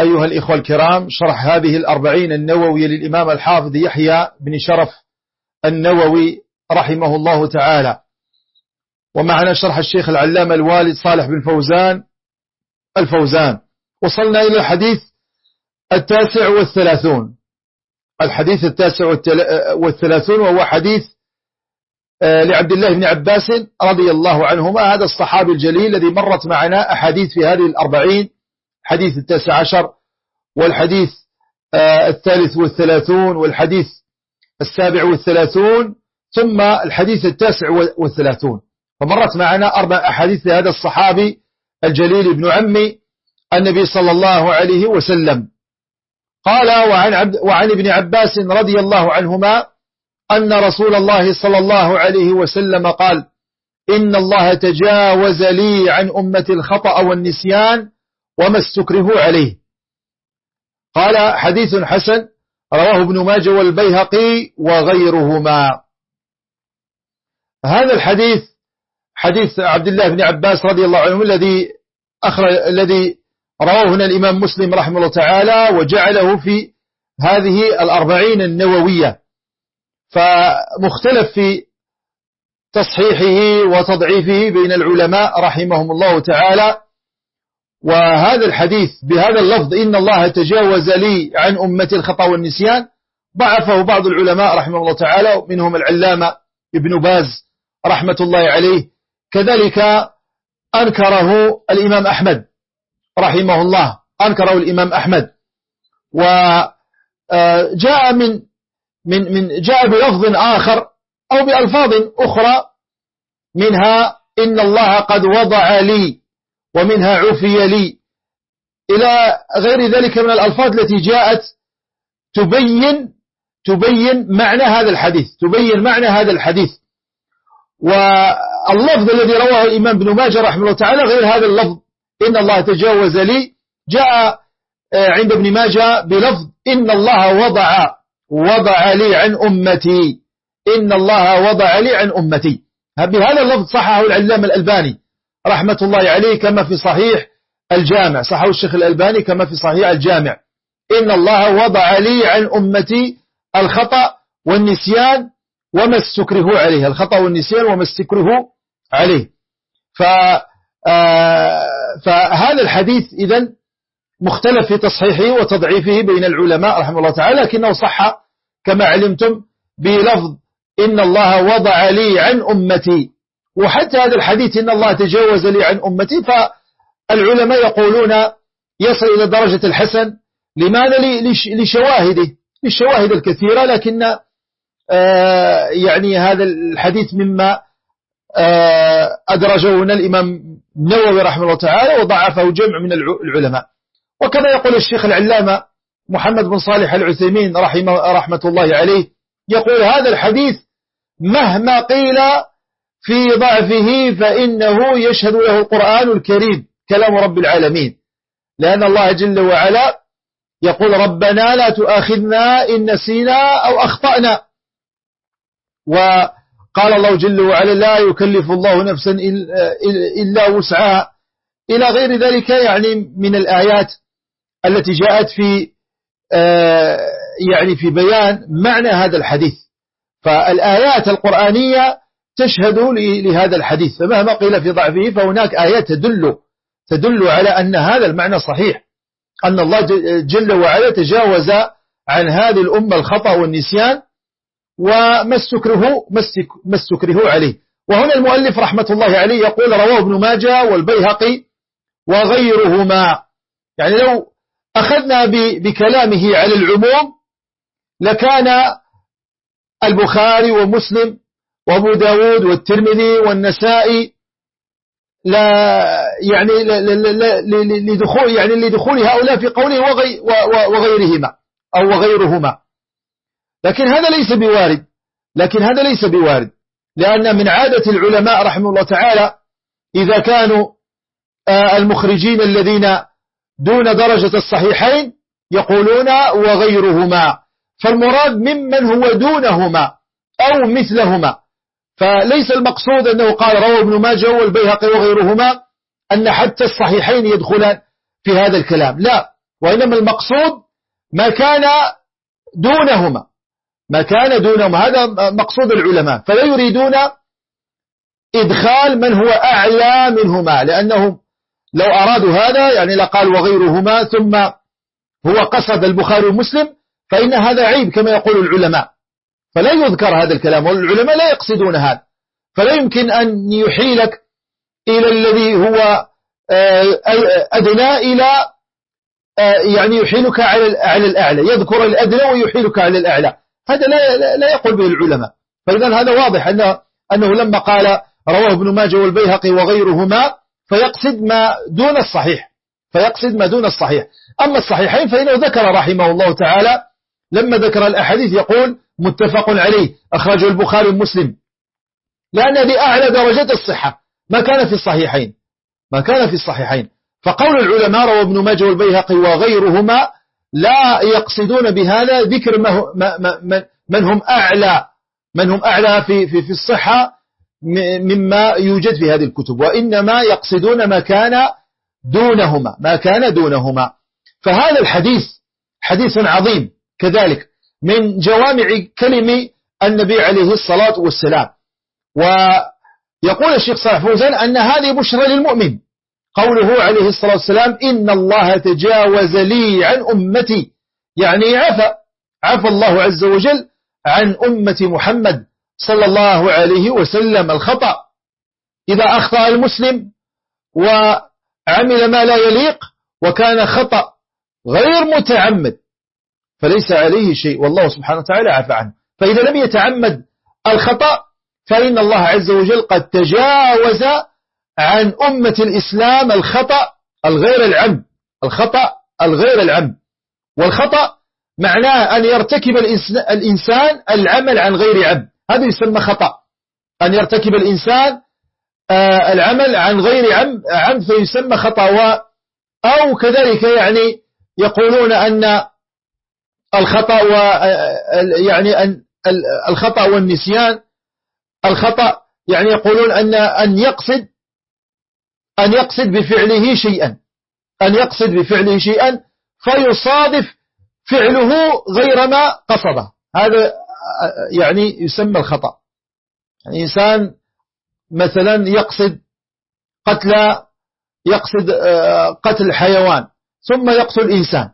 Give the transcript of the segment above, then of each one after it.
أيها الإخوة الكرام شرح هذه الأربعين النووي للإمام الحافظ يحيى بن شرف النووي رحمه الله تعالى. ومعنا شرح الشيخ العلامة الوالد صالح بن فوزان الفوزان. وصلنا إلى الحديث التاسع والثلاثون. الحديث التاسع والثلاثون وهو حديث آه، لعبد الله بن عباس رضي الله عنهما هذا الصحابي الجليل الذي مرت معنا أحاديث في هذه الأربعين حديث التاسع عشر والحديث آه، الثالث والثلاثون والحديث السابع والثلاثون ثم الحديث التاسع والثلاثون. فمرت معنا أربع أحاديث لهذا الصحابي الجليل ابن عمي النبي صلى الله عليه وسلم. قال وعن, عبد وعن ابن عباس رضي الله عنهما أن رسول الله صلى الله عليه وسلم قال إن الله تجاوز لي عن أمة الخطأ والنسيان وما استكره عليه. قال حديث حسن رواه ابن ماجه والبيهقي وغيرهما. هذا الحديث حديث عبد الله بن عباس رضي الله عنه الذي أخرج الذي رواه هنا الإمام مسلم رحمه الله تعالى وجعله في هذه الأربعين النووية. فمختلف في تصحيحه وتضعيفه بين العلماء رحمهم الله تعالى. وهذا الحديث بهذا اللفظ إن الله تجاوز لي عن أمة الخطأ والنسيان ضعفه بعض العلماء رحمه الله تعالى منهم العلامة ابن باز رحمة الله عليه. كذلك أنكره الإمام أحمد رحمه الله أنكره الإمام أحمد. وجاء من من من جاء بلفظ آخر أو بألفاظ أخرى منها إن الله قد وضع لي ومنها عفي لي. إلى غير ذلك من الألفاظ التي جاءت تبين تبين معنى هذا الحديث تبين معنى هذا الحديث. واللفظ الذي رواه الإمام بن ماجه رحمه الله تعالى غير هذا اللفظ. إن الله تجاوز لي. جاء آه، عند ابن ماجه بلفظ إن الله وضع وضع لي عن أمتي. إن الله وضع لي عن أمتي. بهذا اللفظ صححه العلام الألباني. رحمة الله عليه كما في صحيح الجامع. صححه الشيخ الألباني كما في صحيح الجامع. إن الله وضع لي عن أمتي الخطأ والنسيان وما استكره عليه. الخطأ والنسيان وما استكره عليه. ف آه، فهذا الحديث إذن مختلف في تصحيحه وتضعيفه بين العلماء رحمه الله تعالى لكنه صح كما علمتم بلفظ إن الله وضع لي عن أمتي وحتى هذا الحديث إن الله تجاوز لي عن أمتي فالعلماء يقولون يصل إلى درجة الحسن. لماذا؟ لشواهده للشواهد الكثيرة لكن آه، يعني هذا الحديث مما آه، أدرجه هنا الإمام النووي رحمه الله تعالى وضعفه جمع من العلماء. وكما يقول الشيخ العلامة محمد بن صالح العثيمين رحمه رحمة الله عليه يقول هذا الحديث مهما قيل في ضعفه فإنه يشهد له القرآن الكريم كلام رب العالمين. لأن الله جل وعلا يقول ربنا لا تؤاخذنا إن نسينا أو أخطأنا. وقال الله جل وعلا لا يكلف الله نفسا إلا وسعها. إلى غير ذلك يعني من الآيات التي جاءت في آه، يعني في بيان معنى هذا الحديث. فالآيات القرآنية تشهد لهذا الحديث. فمهما قيل في ضعفه فهناك آيات تدل تدل على أن هذا المعنى صحيح. أن الله جل وعلا تجاوز عن هذه الأمة الخطأ والنسيان وما استكره ما استكره عليه. وهنا المؤلف رحمة الله عليه يقول رواه ابن ماجه والبيهقي وغيرهما. يعني لو أخذنا بكلامه على العموم لكان البخاري ومسلم وابو داود والترمذي والنسائي لا يعني لدخول يعني لدخول هؤلاء في قوله وغي وغيرهما أو وغيرهما. لكن هذا ليس بوارد لكن هذا ليس بوارد لأن من عادة العلماء رحمه الله تعالى إذا كانوا آه، المخرجين الذين دون درجة الصحيحين يقولون وغيرهما. فالمراد ممن هو دونهما أو مثلهما. فليس المقصود أنه قال روى ابن ماجه والبيهقي وغيرهما أن حتى الصحيحين يدخلان في هذا الكلام. لا وإنما المقصود ما كان دونهما. ما كان دونهما. هذا مقصود العلماء. فلا يريدون إدخال من هو أعلى منهما لأنهم لو أرادوا هذا يعني لقال وغيرهما ثم هو قصد البخاري ومسلم فإن هذا عيب كما يقول العلماء. فلا يذكر هذا الكلام والعلماء لا يقصدون هذا. فلا يمكن أن يحيلك إلى الذي هو آه، أدنى إلى آه، يعني يحيلك على الأعلى يذكر الأدنى ويحيلك على الأعلى. هذا لا, لا يقول به العلماء. فإذا هذا واضح أنه, أنه لما قال رواه ابن ماجه والبيهقي وغيرهما فيقصد ما دون الصحيح. فيقصد ما دون الصحيح. أما الصحيحين فإنه ذكر رحمه الله تعالى لما ذكر الأحاديث يقول متفق عليه أخرجه البخاري ومسلم. لأن هذه أعلى درجات الصحة. ما كان في الصحيحين. ما كان في الصحيحين. فقول العلماء روى ابن ماجه والبيهقي وغيرهما لا يقصدون بهذا ذكر من هم أعلى. من هم أعلى في, في, في الصحة مما يوجد في هذه الكتب. وإنما يقصدون ما كان دونهما. ما كان دونهما. فهذا الحديث حديث عظيم. كذلك من جوامع كلم النبي عليه الصلاة والسلام. ويقول الشيخ صالح فوزان أن هذه بشرى للمؤمن. قوله عليه الصلاة والسلام إن الله تجاوز لي عن أمتي. يعني عفى عفى الله عز وجل عن أمة محمد صلى الله عليه وسلم. الخطأ. إذا أخطأ المسلم وعمل ما لا يليق وكان خطأ غير متعمد فليس عليه شيء. والله سبحانه وتعالى عفى عنه. فإذا لم يتعمد الخطأ فإن الله عز وجل قد تجاوز عن أمة الإسلام الخطأ الغير العم. الخطأ الغير العم. والخطأ معناه أن يرتكب الإنسان العمل عن غير عم. هذا يسمى خطأ. أن يرتكب الإنسان آه، العمل عن غير عم فيسمى خطأ. أو كذلك يعني يقولون أن الخطأ و يعني أن الخطأ والنسيان. الخطأ يعني يقولون أن أن يقصد أن يقصد بفعله شيئا. أن يقصد بفعله شيئا فيصادف فعله غير ما قصده. هذا يعني يسمى الخطأ. يعني إنسان مثلا يقصد قتل يقصد آه، قتل حيوان ثم يقتل إنسان.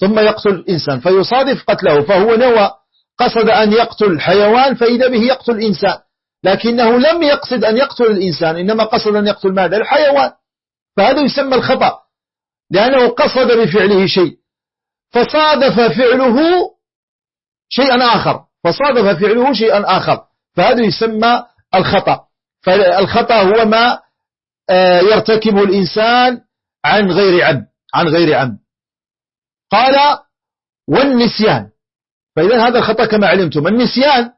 ثم يقتل إنسان فيصادف قتله فهو نوى قصد أن يقتل حيوان فإذا به يقتل إنسان لكنه لم يقصد أن يقتل الإنسان إنما قصد أن يقتل ماذا؟ الحيوان. فهذا يسمى الخطأ لأنه قصد بفعله شيء. فصادف فعله شيئا آخر فصادف فعله شيئا آخر فهذا يسمى الخطأ. فالخطأ هو ما آه، يرتكبه الإنسان عن غير عم عن غير عم قال والنسيان. فإذا هذا الخطأ كما علمتم. النسيان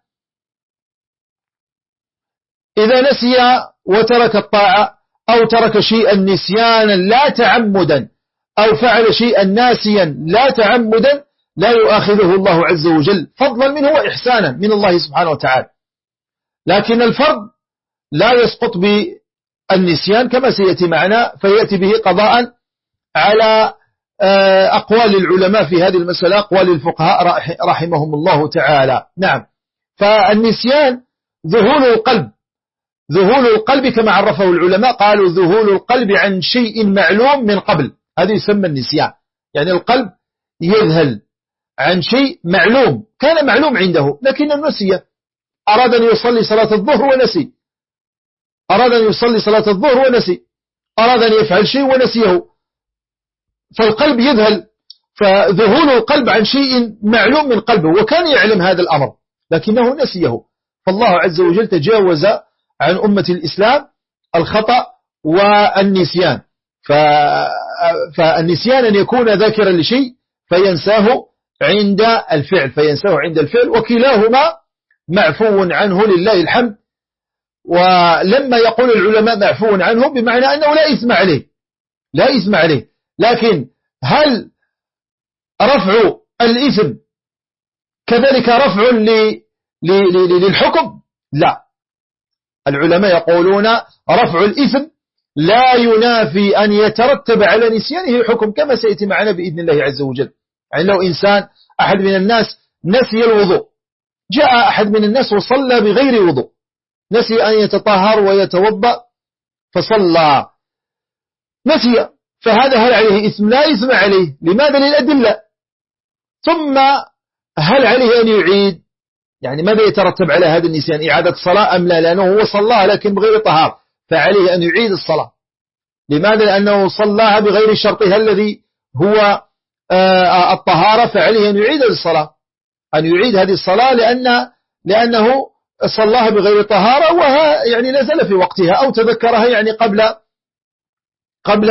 إذا نسي وترك الطاعة أو ترك شيئا نسيانا لا تعمدا أو فعل شيئا ناسيا لا تعمدا لا يؤاخذه الله عز وجل. فضلا منه وإحسانا من الله سبحانه وتعالى. لكن الفرض لا يسقط بالنسيان كما سيأتي معنا فيأتي به قضاء على أقوال العلماء في هذه المسألة أقوال الفقهاء رحمهم الله تعالى. نعم. فالنسيان ذهول القلب. ذهول القلب كما عرفه العلماء قالوا ذهول القلب عن شيء معلوم من قبل. هذا يسمى النسيان. يعني القلب يذهل عن شيء معلوم. كان معلوم عنده لكن نسي. أراد أن يصلي صلاة الظهر ونسي. أراد أن يصلي صلاة الظهر ونسي. أراد أن يفعل شيء ونسيه. فالقلب يذهل فذهول القلب عن شيء معلوم من قلبه وكان يعلم هذا الأمر لكنه نسيه. فالله عز وجل تجاوز عن أمة الإسلام الخطأ والنسيان. فالنسيان أن يكون ذاكرا لشيء فينساه عند الفعل فينساه عند الفعل وكلاهما معفو عنه لله الحمد. ولما يقول العلماء معفو عنه بمعنى أنه لا إثم عليه لا إثم عليه. لكن هل رفع الإثم كذلك رفع للحكم؟ لا. العلماء يقولون رفع الإثم لا ينافي أن يترتب على نسيانه حكم كما سيأتي معنا بإذن الله عز وجل. يعني لو إنسان أحد من الناس نسي الوضوء جاء أحد من الناس وصلى بغير وضوء نسي أن يتطهر ويتوضأ فصلى. نسي. فهذا هل عليه اسم لا اسم عليه. لماذا؟ للأدلة. ثم هل عليه أن يعيد؟ يعني ماذا يترتب على هذا النسيان؟ إعادة صلاة أم لا؟ لأنه هو صلاها لكن بغير طهار. فعليه أن يعيد الصلاة. لماذا؟ لأنه صلاها بغير شرطها الذي هو آه، الطهارة. فعليه أن يعيد الصلاة. أن يعيد هذه الصلاة لأن لأنه صلاها بغير طهارة وها يعني نزل في وقتها أو تذكرها يعني قبل قبل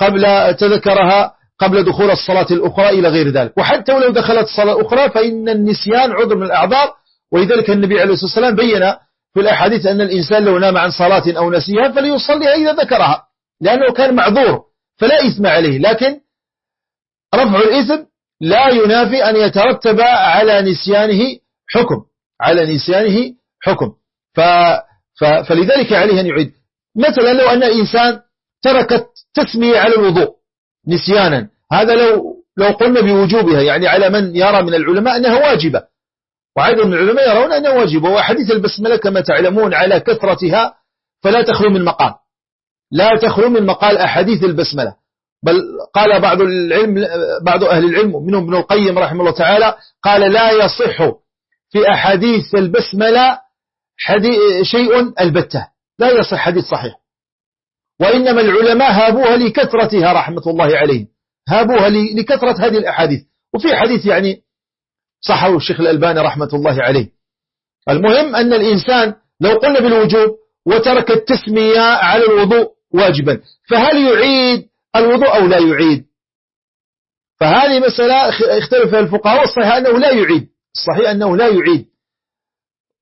قبل تذكرها قبل دخول الصلاة الأخرى إلى غير ذلك. وحتى ولو دخلت الصلاة الأخرى فإن النسيان عذر من الأعذار. ولذلك النبي عليه الصلاة والسلام بين في الأحاديث أن الإنسان لو نام عن صلاة أو نسيها فليصليها إذا ذكرها لأنه كان معذور فلا إثم عليه. لكن رفع الإثم لا ينافي أن يترتب على نسيانه حكم على نسيانه حكم. ف ف فلذلك عليه أن يعيد. مثلا لو أن إنسان ترك التسمية على الوضوء نسيانا. هذا لو لو قلنا بوجوبها يعني على من يرى من العلماء أنها واجبة. وعدد من العلماء يرون أنها واجبة. وحديث البسملة كما تعلمون على كثرتها فلا تخلو من مقال. لا تخلو من مقال أحاديث البسملة. بل قال بعض العلم بعض أهل العلم منهم ابن القيم رحمه الله تعالى قال لا يصح في أحاديث البسملة شيء البتة. لا يصح حديث صحيح. وإنما العلماء هابوها لكثرتها رحمة الله عليهم. هابوها لكثرة هذه الأحاديث. وفي حديث يعني صحه الشيخ الألباني رحمة الله عليه. المهم أن الإنسان لو قلنا بالوجوب وترك التسمية على الوضوء واجبا فهل يعيد الوضوء أو لا يعيد؟ فهذه مسألة اختلف الفقهاء والصحيح أنه لا يعيد. الصحيح أنه لا يعيد.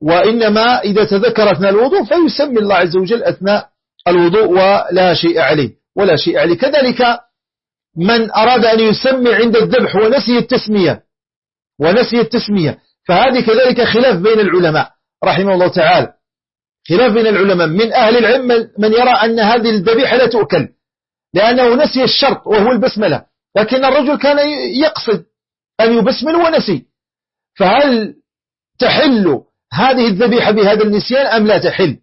وإنما إذا تذكر أثناء الوضوء فيسمي الله عز وجل أثناء الوضوء ولا شيء عليه ولا شيء عليه. كذلك من أراد أن يسمي عند الذبح ونسي التسمية ونسي التسمية. فهذه كذلك خلاف بين العلماء رحمه الله تعالى. خلاف بين العلماء. من أهل العلم من يرى أن هذه الذبيحة لا تؤكل لأنه نسي الشرط وهو البسملة. لكن الرجل كان يقصد أن يبسمل ونسي. فهل تحل هذه الذبيحة بهذا النسيان أم لا تحل؟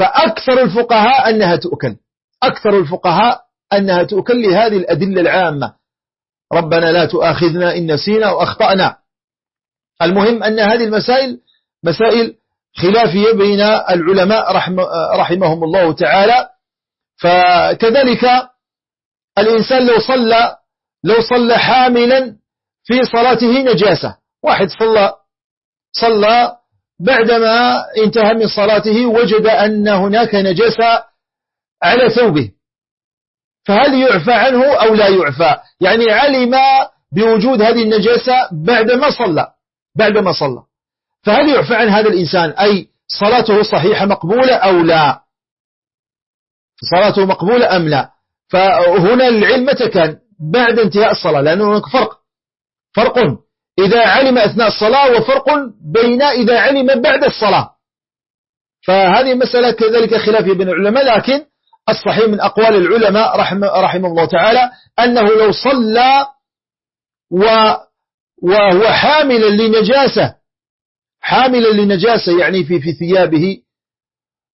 فأكثر الفقهاء أنها تؤكل. أكثر الفقهاء أنها تؤكل لهذه الأدلة العامة. ربنا لا تؤاخذنا إن نسينا وأخطأنا المهم أن هذه المسائل مسائل خلافية بين العلماء رحمهم الله تعالى. فكذلك الإنسان لو صلى لو صلى حاملا في صلاته نجاسة. واحد صلى صلى بعدما انتهى من صلاته وجد أن هناك نجاسة على ثوبه. فهل يعفى عنه أو لا يعفى؟ يعني علم بوجود هذه النجاسة بعدما صلى بعدما صلى. فهل يعفى عن هذا الإنسان؟ أي صلاته صحيحة مقبولة أو لا؟ صلاته مقبولة أم لا؟ فهنا العلم متى كان بعد انتهاء الصلاة لأنه هناك فرق. فرق. إذا علم أثناء الصلاة وفرق بين إذا علم بعد الصلاة فهذه مسألة كذلك خلافية بين العلماء لكن الصحيح من أقوال العلماء رحمه, رحمه الله تعالى أنه لو صلى وهو حاملا لنجاسة حاملا لنجاسة يعني في في ثيابه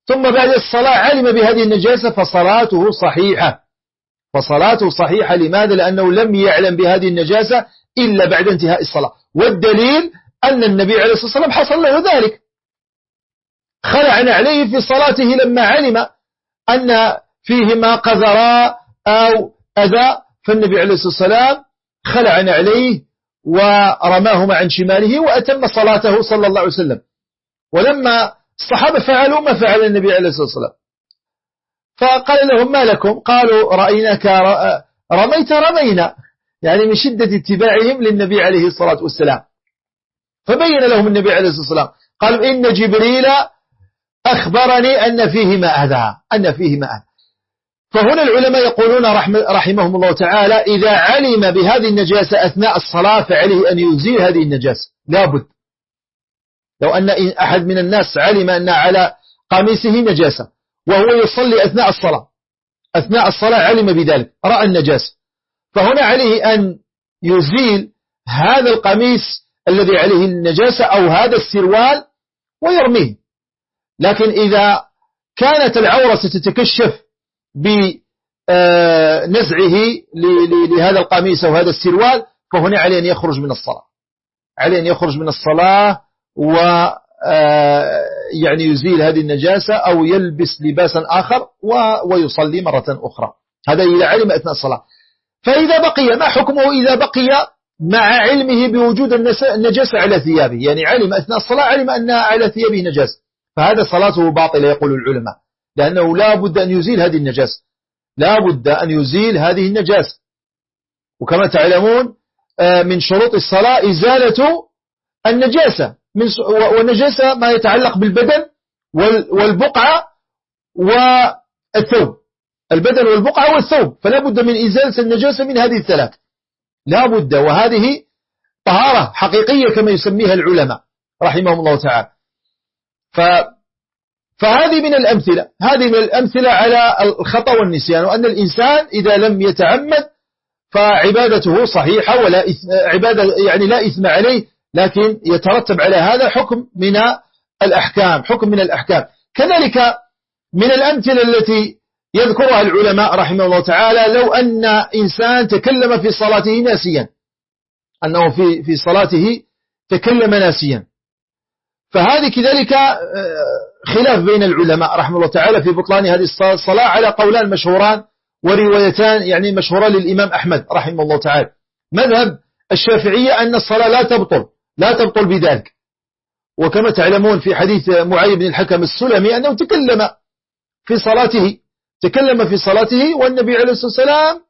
ثم بعد الصلاة علم بهذه النجاسة فصلاته صحيحة فصلاته صحيحة لماذا؟ لأنه لم يعلم بهذه النجاسة إلا بعد انتهاء الصلاة. والدليل أن النبي عليه الصلاة والسلام حصل له ذلك. خلعنا عليه في صلاته لما علم أن فيهما قذراء أو أذى فالنبي عليه الصلاة والسلام خلعنا عليه ورماهما عن شماله وأتم صلاته صلى الله عليه وسلم. ولما الصحابة فعلوا ما فعل النبي عليه الصلاة والسلام. فقال لهم ما لكم؟ قالوا رأيناك رميت رمينا. يعني من شدة اتباعهم للنبي عليه الصلاة والسلام. فبين لهم النبي عليه الصلاة والسلام. قالوا إن جبريل أخبرني أن فيه ما أذى أن فيه ما أذى. فهنا العلماء يقولون رحمهم الله تعالى إذا علم بهذه النجاسة أثناء الصلاة فعليه أن يزيل هذه النجاسة. لابد. لو أن أحد من الناس علم أن على قميصه نجاسة وهو يصلي أثناء الصلاة. أثناء الصلاة علم بذلك. رأى النجاسة. فهنا عليه أن يزيل هذا القميص الذي عليه النجاسة أو هذا السروال ويرميه. لكن إذا كانت العورة ستتكشف بنزعه لهذا القميص أو هذا السروال فهنا عليه أن يخرج من الصلاة. عليه أن يخرج من الصلاة و آه، يعني يزيل هذه النجاسة أو يلبس لباسا آخر ويصلي مرة أخرى. هذا إذا علم أثناء الصلاة. فإذا بقي ما حكمه إذا بقي مع علمه بوجود النجاسة على ثيابه؟ يعني علم أثناء الصلاة علم أن على ثيابه نجاسة فهذا صلاته باطلة يقول العلماء لأنه لا بد أن يزيل هذه النجاسة لا بد أن يزيل هذه النجاسة وكما تعلمون آه، من شروط الصلاة إزالة النجاسة. من والنجاسة ما يتعلق بالبدن والبقعة والثوب. البدن والبقعة والثوب. فلا بد من إزالة النجاسة من هذه الثلاث. لا بد وهذه طهارة حقيقية كما يسميها العلماء رحمهم الله تعالى. ف فهذه من الأمثلة. هذه من الأمثلة على الخطأ والنسيان وأن الإنسان إذا لم يتعمد فعبادته صحيحة ولا عبادة يعني لا إثم عليه لكن يترتب على هذا حكم من الأحكام حكم من الأحكام. كذلك من الأمثلة التي يذكرها العلماء رحمه الله تعالى لو أن إنسان تكلم في صلاته ناسيا. أنه في في صلاته تكلم ناسيا. فهذه كذلك آه، خلاف بين العلماء رحمه الله تعالى في بطلان هذه الصلاة. على قولان مشهوران وروايتان يعني مشهوران للإمام أحمد رحمه الله تعالى. مذهب الشافعية أن الصلاة لا تبطل لا تبطل بذلك. وكما تعلمون في حديث معي بن الحكم السلمي أنه تكلم في صلاته تكلم في صلاته والنبي عليه الصلاة والسلام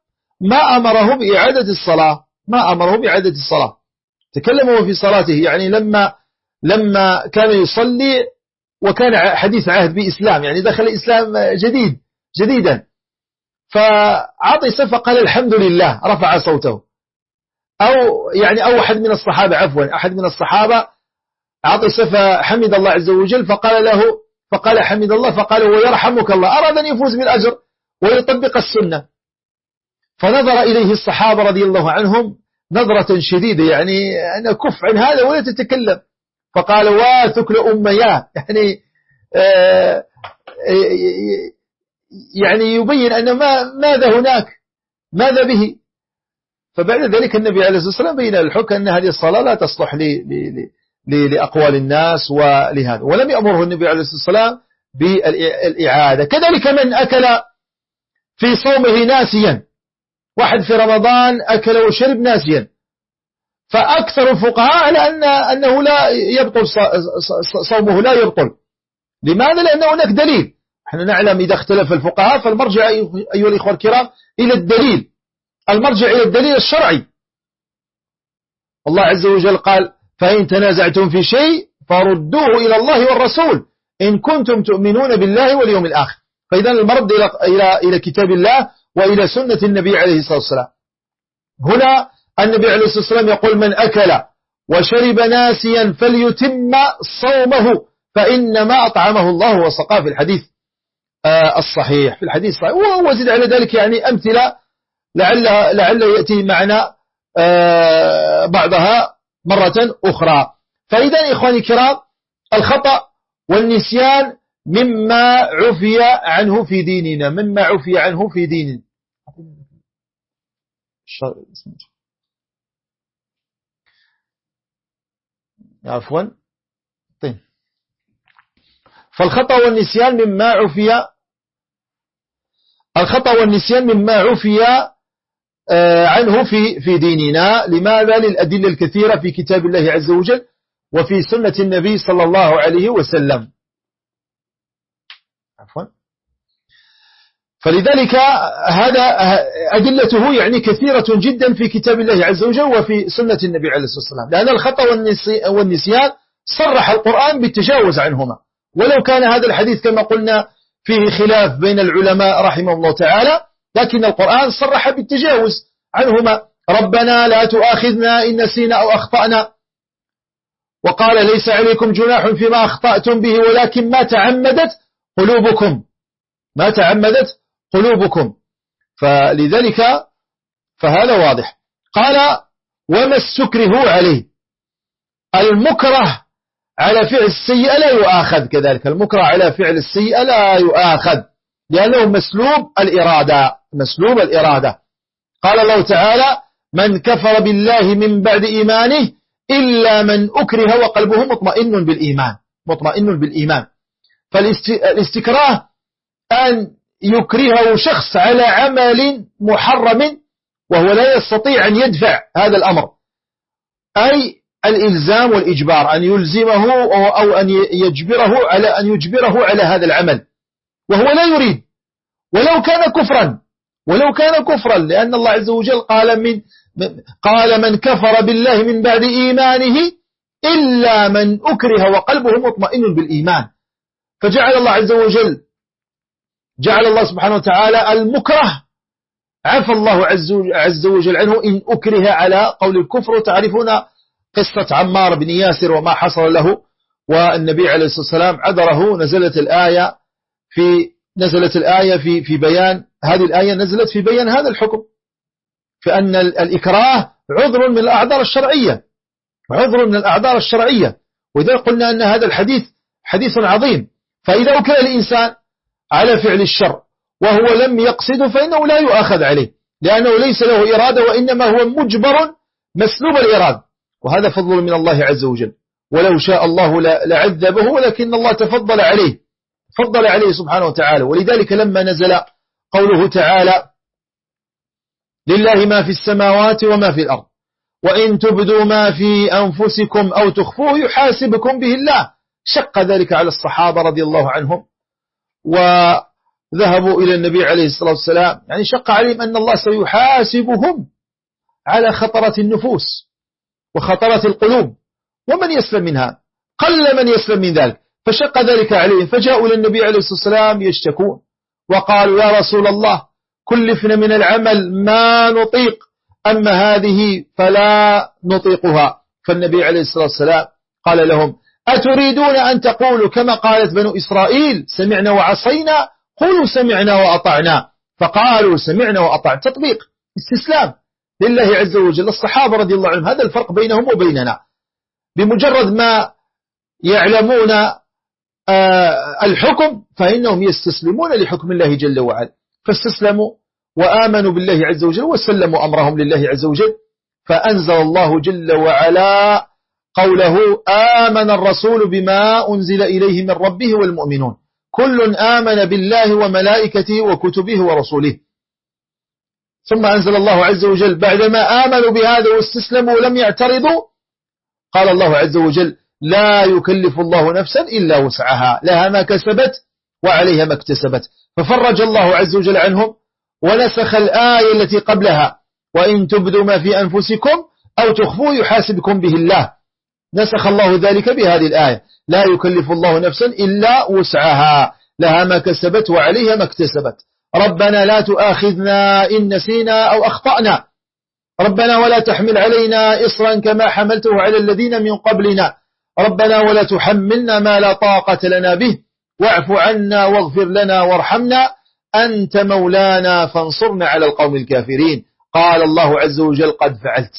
ما أمره بإعادة الصلاة. ما أمره بإعادة الصلاة. تكلم في صلاته يعني لما لما كان يصلي وكان حديث عهد بإسلام يعني دخل الإسلام جديد جديدا. فعطس فقال الحمد لله رفع صوته. أو يعني أو أحد من الصحابة عفوا أحد من الصحابة عطس فحمد الله عز وجل فقال له فقال حمد الله فقال ويرحمك الله. أراد أن يفوز بالأجر ويطبق السنة. فنظر إليه الصحابة رضي الله عنهم نظرة شديدة يعني أنا كف عن هذا ولا تتكلم. فقال واثكل أمياه يعني آه، يعني يبين أن ما ماذا هناك؟ ماذا به؟ فبعد ذلك النبي عليه الصلاة والسلام بين الحكم أن هذه الصلاة لا تصلح لأقوال الناس ولهذا. ولم يأمره النبي عليه الصلاة والسلام بالإعادة. كذلك من أكل في صومه ناسيا. واحد في رمضان أكل وشرب ناسيا. فأكثر الفقهاء على أن أنه لا يبطل صومه لا يبطل. لماذا؟ لأن هناك دليل. إحنا نعلم إذا اختلف الفقهاء فالمرجع أيها الإخوة الكرام إلى الدليل. المرجع إلى الدليل الشرعي. الله عز وجل قال فإن تنازعتم في شيء فردوه إلى الله والرسول. إن كنتم تؤمنون بالله واليوم الآخر. فإذا المرد إلى, إلى, إلى كتاب الله وإلى سنة النبي عليه الصلاة والسلام. هنا النبي عليه الصلاة والسلام يقول من أكل وشرب ناسيا فليتم صومه فإنما أطعمه الله وسقاه في الحديث آه، الصحيح. في الحديث الصحيح وزد على ذلك يعني أمثلة لعل, لعل يأتي معنا آه، بعضها. مرة أخرى. فإذا إخواني الكرام الخطأ والنسيان مما عفي عنه في ديننا مما عفي عنه في ديننا. عفوا. طيب. فالخطأ والنسيان مما عفي الخطأ والنسيان مما عفي عنه في في ديننا. لماذا؟ للأدلة الكثيرة في كتاب الله عز وجل وفي سنة النبي صلى الله عليه وسلم. عفوا. فلذلك هذا أدلته يعني كثيرة جدا في كتاب الله عز وجل وفي سنة النبي عليه الصلاة والسلام. لأن الخطأ والنسيان صرح القرآن بالتجاوز عنهما. ولو كان هذا الحديث كما قلنا فيه خلاف بين العلماء رحمه الله تعالى لكن القرآن صرح بالتجاوز عنهما. ربنا لا تؤاخذنا إن نسينا أو أخطأنا. وقال ليس عليكم جناح فيما أخطأتم به ولكن ما تعمدت قلوبكم. ما تعمدت قلوبكم. فلذلك فهذا واضح. قال وما السكره عليه؟ المكره على فعل السيئة لا يؤاخذ كذلك. المكره على فعل السيئة لا يؤاخذ. لأنه مسلوب الإرادة مسلوب الإرادة. قال الله تعالى من كفر بالله من بعد إيمانه إلا من أكره وقلبه مطمئن بالإيمان. مطمئن بالإيمان. فالاستكراه أن يكرهه شخص على عمل محرم وهو لا يستطيع أن يدفع هذا الأمر. أي الإلزام والإجبار أن يلزمه أو أن يجبره على أن يجبره على هذا العمل. وهو لا يريد. ولو كان كفرا ولو كان كفرا لأن الله عز وجل قال من قال من كفر بالله من بعد إيمانه إلا من أكره وقلبه مطمئن بالإيمان. فجعل الله عز وجل جعل الله سبحانه وتعالى المكره. عفى الله عز وجل عنه إن أكره على قول الكفر. تعرفون قصة عمار بن ياسر وما حصل له؟ والنبي عليه الصلاة والسلام عذره نزلت الآية في نزلت الآية في في بيان هذه الآية نزلت في بيان هذا الحكم. فأن الإكراه عذر من الأعذار الشرعية. عذر من الأعذار الشرعية. وإذا قلنا أن هذا الحديث حديث عظيم. فإذا أكل الإنسان على فعل الشر وهو لم يقصد فإنه لا يؤاخذ عليه. لأنه ليس له إرادة وإنما هو مجبر مسلوب الإرادة. وهذا فضل من الله عز وجل. ولو شاء الله لعذبه ولكن الله تفضل عليه. فضل عليه سبحانه وتعالى. ولذلك لما نزل قوله تعالى لله ما في السماوات وما في الأرض وإن تبدوا ما في أنفسكم أو تخفوه يحاسبكم به الله. شق ذلك على الصحابة رضي الله عنهم وذهبوا إلى النبي عليه الصلاة والسلام. يعني شق عليهم أن الله سيحاسبهم على خطرة النفوس وخطرة القلوب ومن يسلم منها؟ قل من يسلم من ذلك. فشق ذلك عليهم فجاءوا للنبي عليه الصلاة والسلام يشتكون وقالوا يا رسول الله كلفنا من العمل ما نطيق أما هذه فلا نطيقها. فالنبي عليه الصلاة والسلام قال لهم أتريدون أن تقولوا كما قالت بنو إسرائيل سمعنا وعصينا؟ قولوا سمعنا وأطعنا. فقالوا سمعنا وأطعنا. تطبيق استسلام لله عز وجل. الصحابة رضي الله عنهم هذا الفرق بينهم وبيننا. بمجرد ما يعلمون الحكم فإنهم يستسلمون لحكم الله جل وعلا. فاستسلموا وآمنوا بالله عز وجل وسلموا أمرهم لله عز وجل. فأنزل الله جل وعلا قوله آمن الرسول بما أنزل إليه من ربه والمؤمنون. كل آمن بالله وملائكته وكتبه ورسوله. ثم أنزل الله عز وجل بعدما آمنوا بهذا واستسلموا ولم يعترضوا قال الله عز وجل لا يكلف الله نفسا إلا وسعها لها ما كسبت وعليها ما اكتسبت. ففرج الله عز وجل عنهم ونسخ الآية التي قبلها وإن تبدوا ما في أنفسكم أو تخفوا يحاسبكم به الله. نسخ الله ذلك بهذه الآية. لا يكلف الله نفسا إلا وسعها لها ما كسبت وعليها ما اكتسبت. ربنا لا تؤاخذنا إن نسينا أو أخطأنا. ربنا ولا تحمل علينا إصرا كما حملته على الذين من قبلنا. ربنا ولا تحملنا ما لا طاقة لنا به واعف عنا واغفر لنا وارحمنا أنت مولانا فانصرنا على القوم الكافرين. قال الله عز وجل قد فعلت.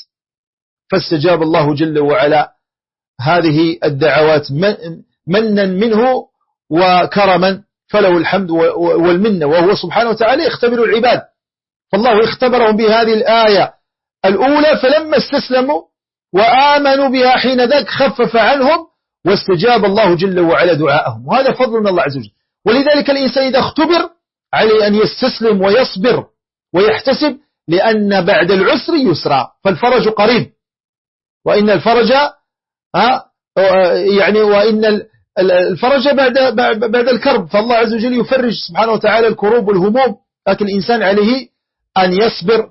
فاستجاب الله جل وعلا. هذه الدعوات منا منه وكرما فله الحمد والمنة وهو سبحانه وتعالى يختبر العباد. فالله اختبرهم بهذه الآية الأولى فلما استسلموا وآمنوا بها حين ذاك خفف عنهم واستجاب الله جل وعلا دعاءهم. وهذا فضل من الله عز وجل. ولذلك الإنسان إذا اختبر عليه أن يستسلم ويصبر ويحتسب لأن بعد العسر يسرى فالفرج قريب. وإن الفرج يعني وإن الفرج بعد بعد الكرب. فالله عز وجل يفرج سبحانه وتعالى الكروب والهموم. لكن الإنسان عليه أن يصبر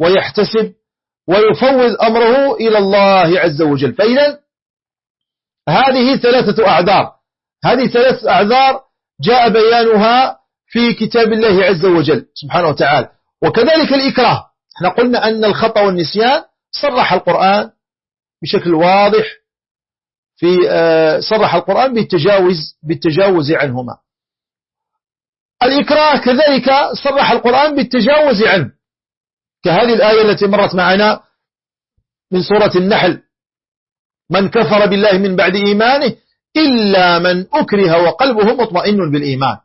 ويحتسب ويفوض أمره إلى الله عز وجل. فإذا هذه ثلاثة أعذار. هذه ثلاثة أعذار جاء بيانها في كتاب الله عز وجل سبحانه وتعالى. وكذلك الإكراه. إحنا قلنا أن الخطأ والنسيان صرح القرآن بشكل واضح في آه، صرح القرآن بالتجاوز بالتجاوز عنهما. الإكراه كذلك صرح القرآن بالتجاوز عنه. كهذه الآية التي مرت معنا من سورة النحل. من كفر بالله من بعد إيمانه إلا من أكره وقلبه مطمئن بالإيمان.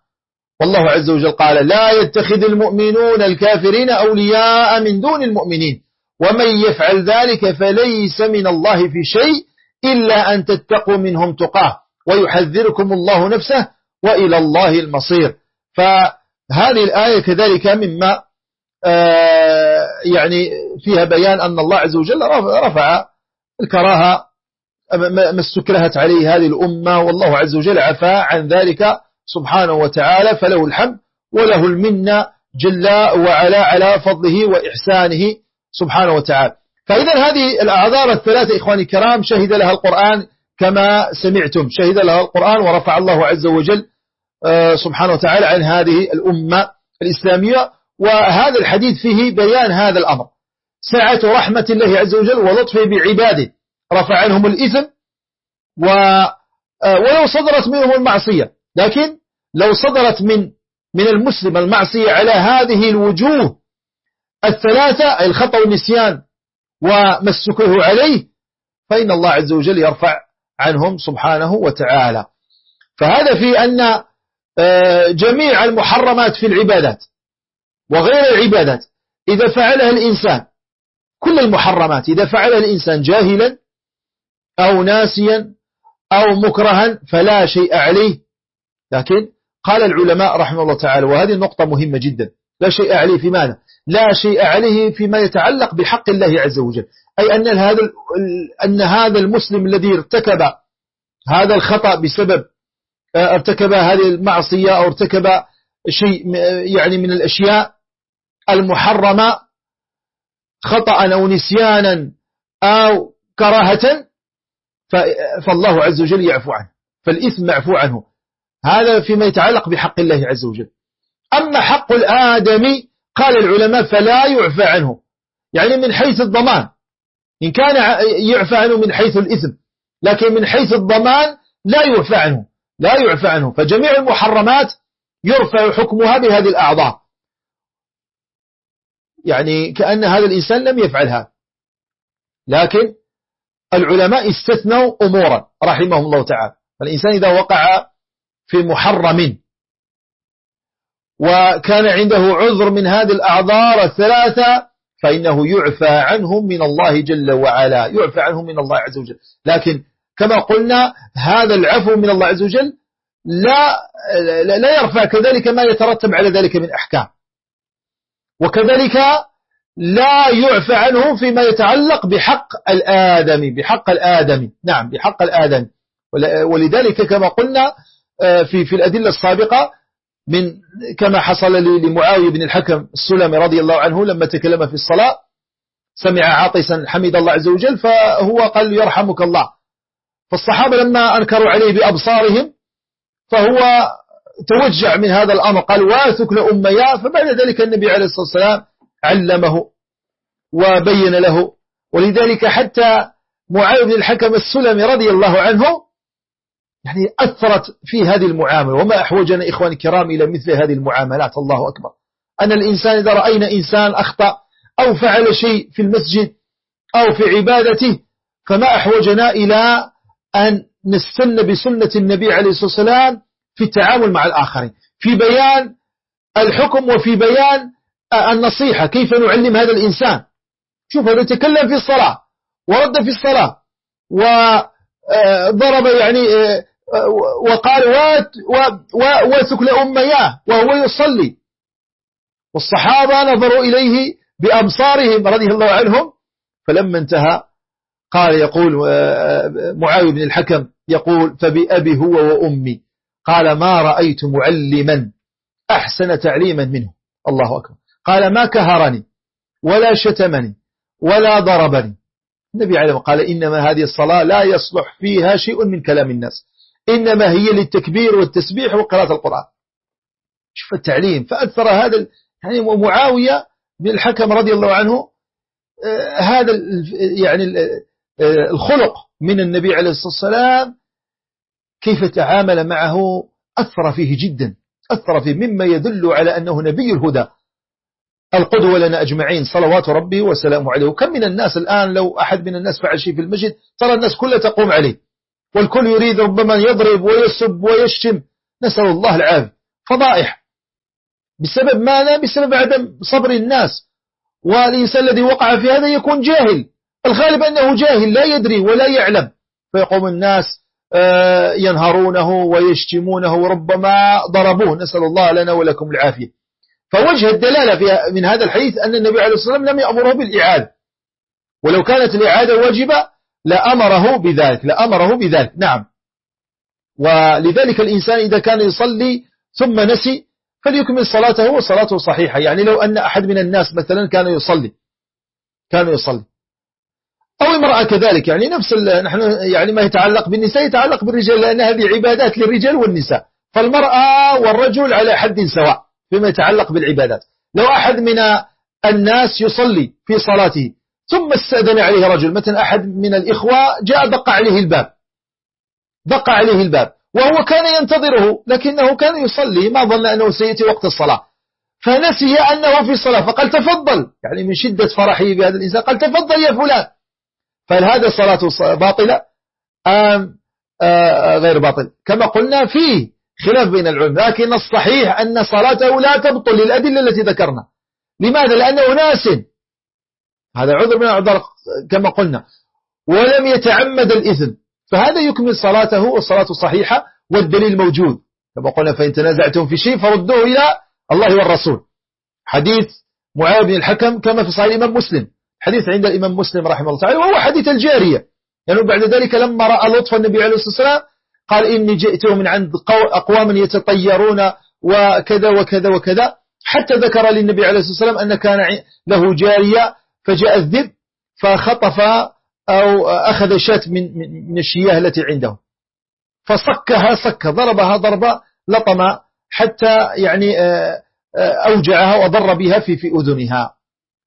والله عز وجل قال لا يتخذ المؤمنون الكافرين أولياء من دون المؤمنين. ومن يفعل ذلك فليس من الله في شيء إلا أن تتقوا منهم تقاه. ويحذركم الله نفسه وإلى الله المصير. فهذه الآية كذلك مما آه، يعني فيها بيان أن الله عز وجل رفع الكراهة ما استكرهت عليه هذه الأمة والله عز وجل عفا عن ذلك سبحانه وتعالى فله الحمد وله المنة جل وعلا على فضله وإحسانه سبحانه وتعالى. فإذا هذه الأعذار الثلاثة إخواني الكرام شهد لها القرآن كما سمعتم. شهد لها القرآن ورفع الله عز وجل آه، سبحانه وتعالى عن هذه الأمة الإسلامية. وهذا الحديث فيه بيان هذا الأمر. سعة رحمة الله عز وجل ولطفه بعباده. رفع عنهم الإثم و آه، ولو صدرت منهم المعصية. لكن لو صدرت من من المسلم المعصية على هذه الوجوه الثلاثة أي الخطأ والنسيان وما السكره عليه فإن الله عز وجل يرفع عنهم سبحانه وتعالى. فهذا في أن آه، جميع المحرمات في العبادات. وغير العبادات. إذا فعلها الإنسان كل المحرمات إذا فعلها الإنسان جاهلا أو ناسيا أو مكرها فلا شيء عليه. لكن قال العلماء رحمه الله تعالى وهذه النقطة مهمة جدا. لا شيء عليه في ماذا؟ لا شيء عليه فيما يتعلق بحق الله عز وجل. أي أن هذا أن هذا المسلم الذي ارتكب هذا الخطأ بسبب آه، ارتكب هذه المعصية أو ارتكب شيء يعني من الأشياء المحرمة خطأ أو نسيانا أو كراهة فالله عز وجل يعفو عنه فالإثم معفو عنه. هذا فيما يتعلق بحق الله عز وجل. أما حق الآدمي قال العلماء فلا يعفى عنه. يعني من حيث الضمان. إن كان يعفى عنه من حيث الإثم لكن من حيث الضمان لا يعفى عنه لا يعفى عنه. فجميع المحرمات يرفع حكمها بهذه الأعضاء. يعني كأن هذا الإنسان لم يفعل هذا لكن العلماء استثنوا أمورا رحمهم الله تعالى. فالإنسان إذا وقع في محرم وكان عنده عذر من هذه الأعذار الثلاثة فإنه يعفى عنهم من الله جل وعلا يعفى عنهم من الله عز وجل. لكن كما قلنا هذا العفو من الله عز وجل لا لا يرفع كذلك ما يترتب على ذلك من أحكام. وكذلك لا يعفى عنه فيما يتعلق بحق الآدمي بحق الآدمي نعم بحق الآدمي ولذلك كما قلنا آه، في في الأدلة السابقة من كما حصل لمعاوية بن الحكم السلمي رضي الله عنه لما تكلم في الصلاة سمع عاطسا حمد الله عز وجل فهو قال يرحمك الله. فالصحابة لما أنكروا عليه بأبصارهم فهو توجع من هذا الأمر. قال واثك لأميا فبعد ذلك النبي عليه الصلاة والسلام علمه وبين له. ولذلك حتى معاوية بن الحكم السلمي رضي الله عنه يعني أثرت في هذه المعاملة. وما أحوجنا إخواني الكرام إلى مثل هذه المعاملات. الله أكبر. أن الإنسان إذا رأينا إنسان أخطأ أو فعل شيء في المسجد أو في عبادته فما أحوجنا إلى أن نستن بسنة النبي عليه الصلاة والسلام في التعامل مع الآخرين في بيان الحكم وفي بيان النصيحة كيف نعلم هذا الإنسان. شوف هذا تكلم في الصلاة ورد في الصلاة وضرب يعني وقال واتك لأمياه وهو يصلي. والصحابة نظروا إليه بأبصارهم رضي الله عنهم فلما انتهى قال يقول معاوية بن الحكم يقول فبأبي هو وأمي. قال ما رأيت معلما أحسن تعليما منه. الله أكبر. قال ما كهرني ولا شتمني ولا ضربني. النبي عليه قال إنما هذه الصلاة لا يصلح فيها شيء من كلام الناس. إنما هي للتكبير والتسبيح وقراءة القرآن. شوف التعليم. فأكثر هذا يعني معاوية بن الحكم رضي الله عنه آه، هذا يعني آه، الخلق من النبي عليه الصلاة والسلام كيف تعامل معه أثر فيه جدا أثر فيه مما يدل على أنه نبي الهدى. القدوة لنا أجمعين صلوات ربي وسلامه عليه. وكم من الناس الآن لو أحد من الناس فعل شيء في المسجد ترى الناس كلها تقوم عليه. والكل يريد ربما يضرب ويسب ويشتم. نسأل الله العافية. فضائح. بسبب ماذا؟ بسبب عدم صبر الناس. والإنسان الذي وقع في هذا يكون جاهل. الغالب أنه جاهل لا يدري ولا يعلم. فيقوم الناس ينهرونه ويشتمونه وربما ضربوه. نسأل الله لنا ولكم العافية. فوجه الدلالة في من هذا الحديث أن النبي عليه الصلاة والسلام لم يأمره بالإعادة. ولو كانت الإعادة واجبة لأمره بذلك لأمره بذلك. نعم. ولذلك الإنسان إذا كان يصلي ثم نسي فليكمل صلاته وصلاته صحيحة. يعني لو أن أحد من الناس مثلا كان يصلي كان يصلي. أو امرأة كذلك. يعني نفس نحن يعني ما يتعلق بالنساء يتعلق بالرجال لأن هذه عبادات للرجال والنساء. فالمرأة والرجل على حد سواء فيما يتعلق بالعبادات. لو أحد من الناس يصلي في صلاته ثم استأذن عليه رجل مثلا أحد من الإخوة جاء دق عليه الباب. دق عليه الباب. وهو كان ينتظره لكنه كان يصلي ما ظن أنه سيأتي وقت الصلاة. فنسي أنه في الصلاة فقال تفضل. يعني من شدة فرحه بهذا الإنسان قال تفضل يا فلان. فهل هذا صلاة باطلة أم آه، غير باطل كما قلنا فيه خلاف بين العلماء لكن الصحيح أن صلاته لا تبطل للأدلة التي ذكرنا. لماذا؟ لأنه ناس هذا عذر من العذر كما قلنا ولم يتعمد الإثم فهذا يكمل صلاته والصلاة صحيحة والدليل موجود. كما قلنا فإن تنازعتم في شيء فردوه إلى الله والرسول. حديث معاوية بن الحكم كما في صحيح الإمام مسلم. حديث عند الإمام مسلم رحمه الله تعالى وهو حديث الجارية. يعني بعد ذلك لما رأى لطف النبي عليه الصلاة والسلام قال إني جئت من عند أقوام يتطيرون وكذا وكذا وكذا حتى ذكر للنبي عليه الصلاة والسلام أن كان له جارية فجاء الذب فخطف أو أخذ شاة من, من الشياه التي عنده فصكها صك ضربها ضربة لطم حتى يعني آه، آه، أوجعها وضر بها في في أذنها.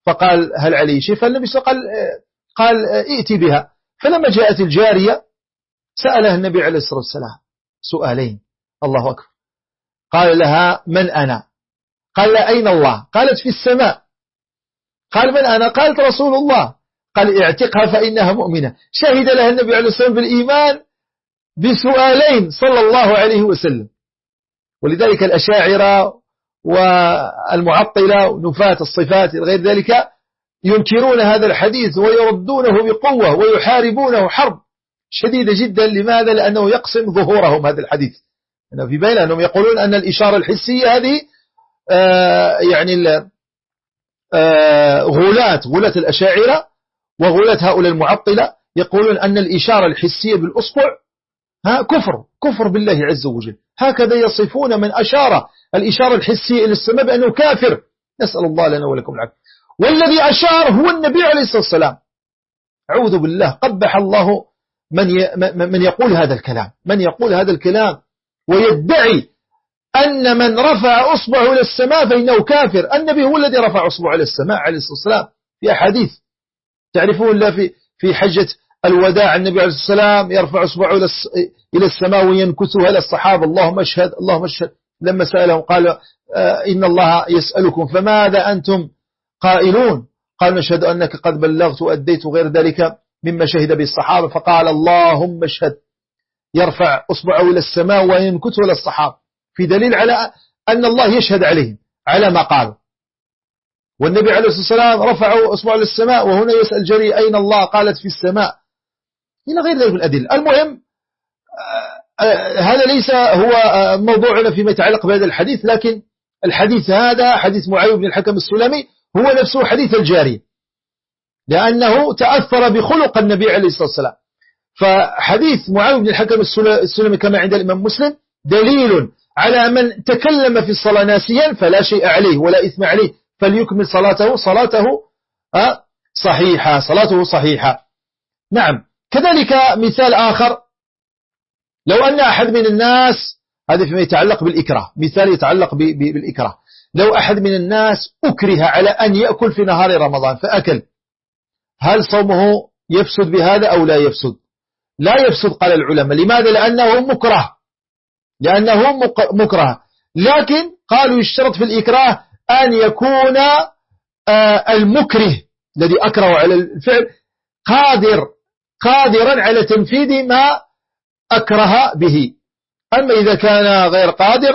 فقال هل علي شيء؟ فالنبي صلى الله عليه وسلم قال, قال ائتي بها. فلما جاءت الجارية سألها النبي عليه الصلاة والسلام سؤالين. الله أكبر. قال لها من أنا؟ قال لا أين الله؟ قالت في السماء. قال من أنا؟ قالت رسول الله. قال اعتقها فإنها مؤمنة. شهد لها النبي عليه الصلاة والسلام بالإيمان بسؤالين صلى الله عليه وسلم. ولذلك الأشاعرة والمعطلة ونفاة الصفات غير ذلك ينكرون هذا الحديث ويردونه بقوة ويحاربونه حرب شديدة جدا. لماذا؟ لأنه يقسم ظهورهم هذا الحديث. أنه في بين أنهم يقولون أن الإشارة الحسية هذه آه يعني آه غلاة غلاة الأشاعرة وغلاة هؤلاء المعطلة يقولون أن الإشارة الحسية بالأصبع ها كفر كفر بالله عز وجل. هكذا يصفون من أشار الإشارة الحسية إلى السماء بأنه كافر. نسأل الله لنا ولكم العافية. والذي أشار هو النبي عليه الصلاة والسلام. أعوذ بالله. قبح الله من من يقول هذا الكلام. من يقول هذا الكلام. ويدعي أن من رفع أصبعه إلى السماء فإنه كافر. النبي هو الذي رفع أصبعه إلى السماء عليه الصلاة والسلام. في أحاديث. تعرفون لا في في حجة الوداع. النبي عليه الصلاة والسلام يرفع أصبعه إلى السماء وينكثها إلى الصحابة. اللهم اشهد اللهم أشهد. لما سألهم قال آه، إن الله يسألكم فماذا أنتم قائلون؟ قال نشهد أنك قد بلغت وأديت غير ذلك مما شهد به الصحابة. فقال اللهم اشهد يرفع أصبعه إلى السماء وينكته إلى الصحابة في دليل على أن الله يشهد عليهم على ما قالوا. والنبي عليه الصلاة والسلام رفعوا أصبعه للسماء وهنا يسأل جري أين الله؟ قالت في السماء. إلى غير ذلك من الأدلة. المهم هذا ليس هو آه، موضوعنا فيما يتعلق بهذا الحديث لكن الحديث هذا حديث معاوية بن الحكم السلمي هو نفسه حديث الجاري لأنه تأثر بخلق النبي عليه الصلاة والسلام. فحديث معاوية بن الحكم السلمي كما عند الإمام مسلم دليل على من تكلم في الصلاة ناسيا فلا شيء عليه ولا إثم عليه فليكمل صلاته صلاته آه، صحيحة صلاته صحيحة. نعم كذلك مثال آخر. لو أن أحد من الناس هذا فيما يتعلق بالإكراه مثال يتعلق بالإكراه. لو أحد من الناس أكره على أن يأكل في نهار رمضان فأكل هل صومه يفسد بهذا أو لا يفسد؟ لا يفسد قال العلماء. لماذا؟ لأنه مكره. لأنه مكره. لكن قالوا يشترط في الإكراه أن يكون آه، المكره الذي أكره على الفعل قادر قادرا على تنفيذ ما أكره به. أما إذا كان غير قادر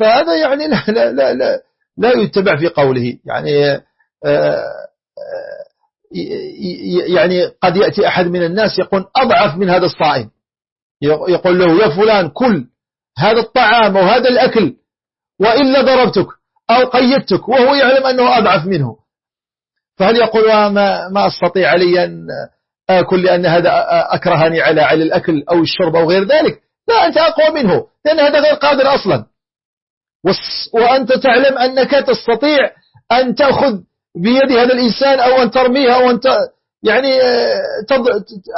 فهذا يعني لا, لا, لا, لا, لا يتبع في قوله. يعني آه، آه، يعني قد يأتي أحد من الناس يقول أضعف من هذا الصائم. يقول له يا فلان كل هذا الطعام وهذا الأكل وإلا ضربتك أو قيدتك وهو يعلم أنه أضعف منه. فهل يقول ما, ما أستطيع علي أن آكل لأن هذا أكرهني على على الأكل أو الشرب أو غير ذلك. لا أنت أقوى منه لأن هذا غير قادر أصلا. وأنت تعلم أنك تستطيع أن تأخذ بيد هذا الإنسان أو أن ترميه أو أن يعني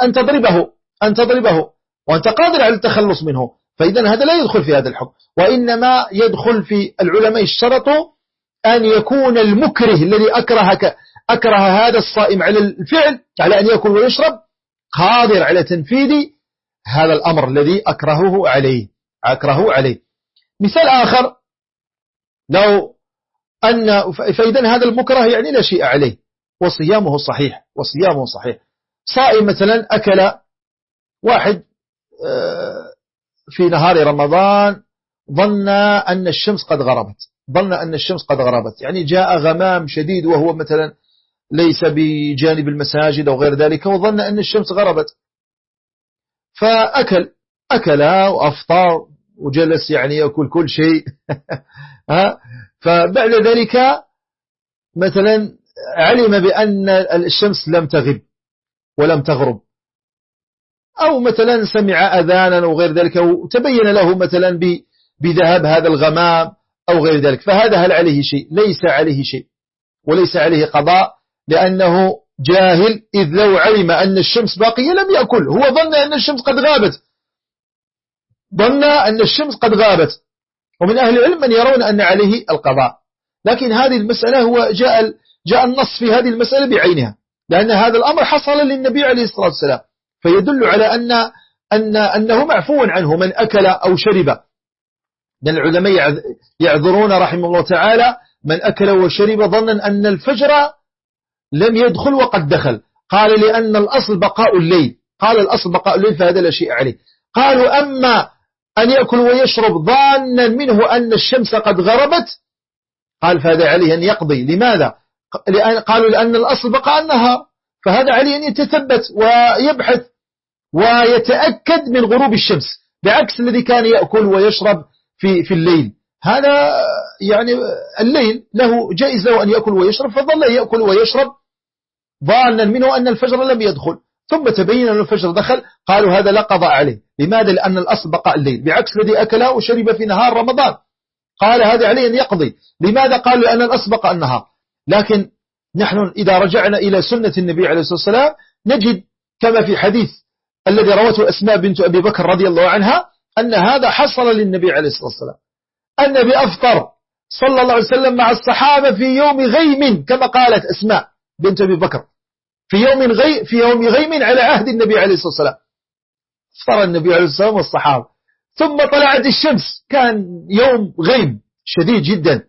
أن تضربه أن تضربه. وأنت قادر على التخلص منه. فإذا هذا لا يدخل في هذا الحكم. وإنما يدخل في العلماء اشترطوا أن يكون المكره الذي أكرهك أكره هذا الصائم على الفعل على أن يأكل ويشرب قادر على تنفيذ هذا الأمر الذي أكرهه عليه أكرهه عليه. مثال آخر لو أن فإذا هذا المكره يعني لا شيء عليه وصيامه صحيح وصيامه صحيح. صائم مثلا أكل واحد آه، في نهار رمضان ظن أن الشمس قد غربت ظن أن الشمس قد غربت يعني جاء غمام شديد وهو مثلا ليس بجانب المساجد أو غير ذلك وظن أن الشمس غربت. فأكل أكل وأفطر وجلس يعني يأكل كل شيء. فبعد ذلك مثلا علم بأن الشمس لم تغب ولم تغرب. أو مثلا سمع أذانا أو غير ذلك وتبين له مثلا بذهب هذا الغمام أو غير ذلك. فهذا هل عليه شيء؟ ليس عليه شيء. وليس عليه قضاء. لأنه جاهل إذ لو علم أن الشمس باقية لم يأكل. هو ظن أن الشمس قد غابت. ظن أن الشمس قد غابت. ومن أهل العلم من يرون أن عليه القضاء. لكن هذه المسألة هو جاء جاء النص في هذه المسألة بعينها. لأن هذا الأمر حصل للنبي عليه الصلاة والسلام. فيدل على أن أن أنه معفو عنه من أكل أو شرب. لأن العلماء يعذرون رحمه الله تعالى من أكل وشرب ظنا أن الفجر لم يدخل وقد دخل. قال لأن الأصل بقاء الليل. قال الأصل بقاء الليل فهذا لا شيء عليه. قالوا أما أن يأكل ويشرب ظانا منه أن الشمس قد غربت قال فهذا عليه أن يقضي. لماذا؟ قالوا لأن الأصل بقاء النهار. فهذا عليه أن يتثبت ويبحث ويتأكد من غروب الشمس بعكس الذي كان يأكل ويشرب في في الليل. هذا يعني الليل له جائز له أن يأكل ويشرب فظل يأكل ويشرب ظانا منه أن الفجر لم يدخل. ثم تبين أن الفجر دخل قالوا هذا لا قضاء عليه. لماذا؟ لأن الأصل بقاء الليل. بعكس الذي أكله وشرب في نهار رمضان. قال هذا عليه أن يقضي. لماذا قالوا لأن الأصل بقاء النهار؟ لكن نحن إذا رجعنا إلى سنة النبي عليه الصلاة والسلام نجد كما في حديث الذي روته أسماء بنت أبي بكر رضي الله عنها أن هذا حصل للنبي عليه الصلاة والسلام. النبي أفطر صلى الله عليه وسلم مع الصحابة في يوم غيم كما قالت أسماء بنت أبي بكر. في يوم غي في يوم غيم على عهد النبي عليه الصلاة والسلام. افطر النبي عليه الصلاة والسلام والصحابة. ثم طلعت الشمس. كان يوم غيم شديد جدا.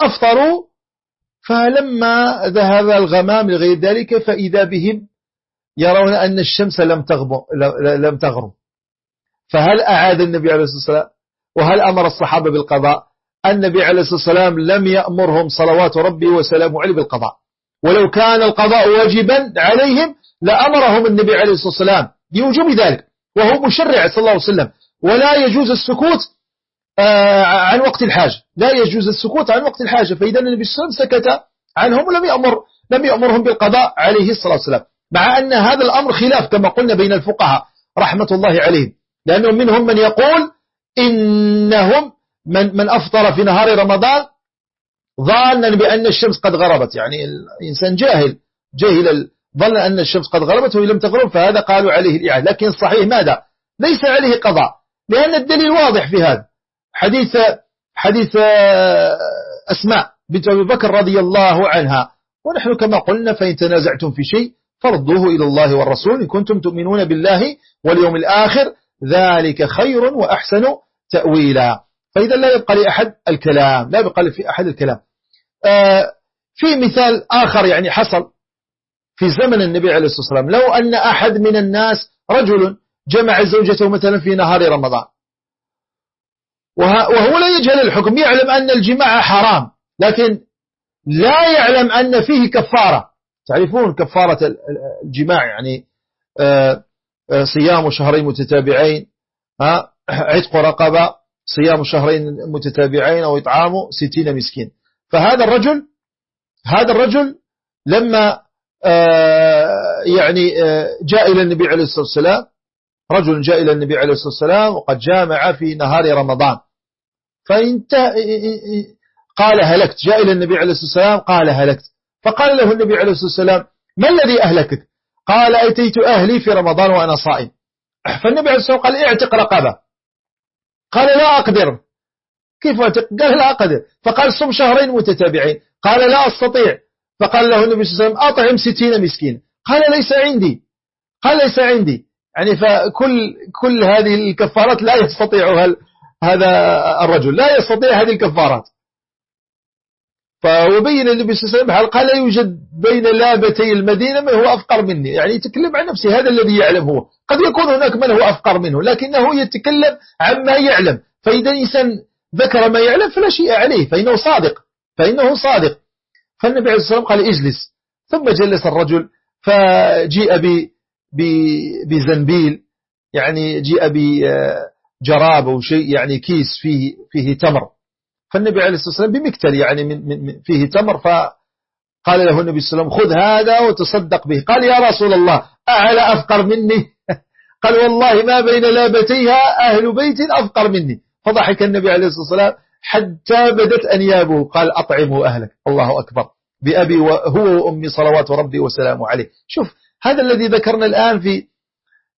فأفطروا فلما ذهب الغمام لغير ذلك فإذا بهم يرون أن الشمس لم تغرب لم تغرب. فهل أعاد النبي عليه الصلاة والسلام؟ وهل أمر الصحابة بالقضاء؟ النبي عليه الصلاة والسلام لم يأمرهم صلوات ربي وسلامه عليه بالقضاء. ولو كان القضاء واجبا عليهم لأمرهم النبي عليه الصلاة والسلام بوجوب ذلك وهو مشرع صلى الله عليه وسلم ولا يجوز السكوت آه، عن وقت الحاجة لا يجوز السكوت عن وقت الحاجة فإذا النبي صلى الله عليه وسلم سكت عنهم ولم يأمر لم يأمرهم بالقضاء عليه الصلاة والسلام مع أن هذا الأمر خلاف كما قلنا بين الفقهاء رحمة الله عليهم لأنه منهم من يقول إنهم من, من أفطر في نهار رمضان ظانا بأن الشمس قد غربت. يعني الإنسان جاهل جاهل ظن أن الشمس قد غربت وإن لم تغرب فهذا قالوا عليه الإعادة لكن الصحيح ماذا؟ ليس عليه قضاء لأن الدليل واضح في هذا. حديث حديث أسماء بنت أبي بكر رضي الله عنها. ونحن كما قلنا فإن تنازعتم في شيء فردوه إلى الله والرسول. إن كنتم تؤمنون بالله واليوم الآخر ذلك خير وأحسن تأويلا. فإذا لا يبقى لأحد الكلام لا يبقى في أحد الكلام. آه، في مثال آخر يعني حصل في زمن النبي عليه الصلاة والسلام. لو أن أحد من الناس رجل جمع زوجته مثلا في نهار رمضان وهو لا يجهل الحكم يعلم أن الجماع حرام لكن لا يعلم أن فيه كفارة. تعرفون كفارة الجماع يعني آه، آه، صيام شهرين متتابعين عتق رقبة صيام شهرين متتابعين أو إطعام ستين مسكين. فهذا الرجل هذا الرجل لما آه، يعني جاء إلى النبي عليه الصلاة والسلام رجل جاء إلى النبي عليه الصلاة والسلام وقد جامع في نهار رمضان. فانتهى قال هلكت. جاء إلى النبي عليه الصلاة والسلام قال هلكت. فقال له النبي عليه الصلاة والسلام ما الذي أهلكك؟ قال أتيت أهلي في رمضان وأنا صائم. فالنبي عليه الصلاة والسلام قال اعتق رقبة. قال لا أقدر. كيف أعتق قال لا أقدر. فقال صم شهرين متتابعين. قال لا أستطيع. فقال له النبي صلى الله عليه وسلم أطعم ستين مسكين قال ليس عندي. قال ليس عندي. يعني فكل كل هذه الكفارات لا يستطيعها هذا الرجل. لا يستطيع هذه الكفارات. فوبين النبي صلى الله عليه وسلم قال لا يوجد بين لابتي المدينة من هو أفقر مني؟ يعني يتكلم عن نفسه. هذا الذي يعلم هو. قد يكون هناك من هو أفقر منه لكنه يتكلم عما يعلم. فإذا الإنسان ذكر ما يعلم فلا شيء عليه فإنه صادق فإنه صادق. فالنبي عليه الصلاة والسلام قال اجلس. ثم جلس الرجل فجيء بزنبيل يعني جيء بجراب أو شيء يعني كيس فيه, فيه تمر. فالنبي عليه الصلاة والسلام بمكتل يعني من من فيه تمر فقال له النبي صلى الله عليه وسلم خذ هذا وتصدق به. قال يا رسول الله أعلى أفقر مني؟ قال والله ما بين لابتيها أهل بيت أفقر مني. فضحك النبي عليه الصلاة والسلام حتى بدت أنيابه قال أطعمه أهلك. الله أكبر. بأبي وهو وأمي صلوات ربي وسلامه عليه. شوف هذا الذي ذكرنا الآن في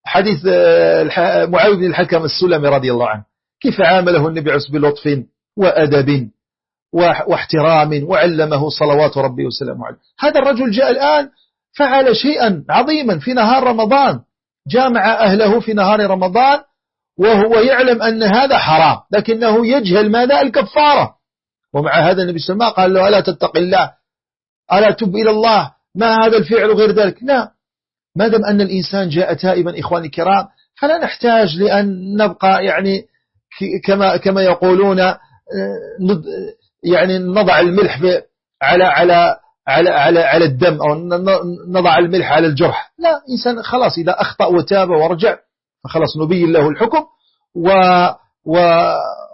حديث آه، معاوية بن الحكم السلمي رضي الله عنه. كيف عامله النبي عز بلطف وأدب واحترام وعلمه صلوات ربي وسلامه عليه. هذا الرجل جاء الآن فعل شيئا عظيما في نهار رمضان. جامع أهله في نهار رمضان وهو يعلم أن هذا حرام لكنه يجهل ماذا؟ الكفارة. ومع هذا النبي صلى الله عليه وسلم قال له ألا تتق الله؟ ألا تب إلى الله؟ ما هذا الفعل غير ذلك؟ لا. ما دام أن الإنسان جاء تائبا إخواني الكرام فلا نحتاج لأن نبقى يعني كما كما يقولون آه، يعني نضع الملح على على على على على الدم أو نضع الملح على الجرح. لا إنسان خلاص إذا أخطأ وتاب ورجع فخلاص نبين له الحكم و و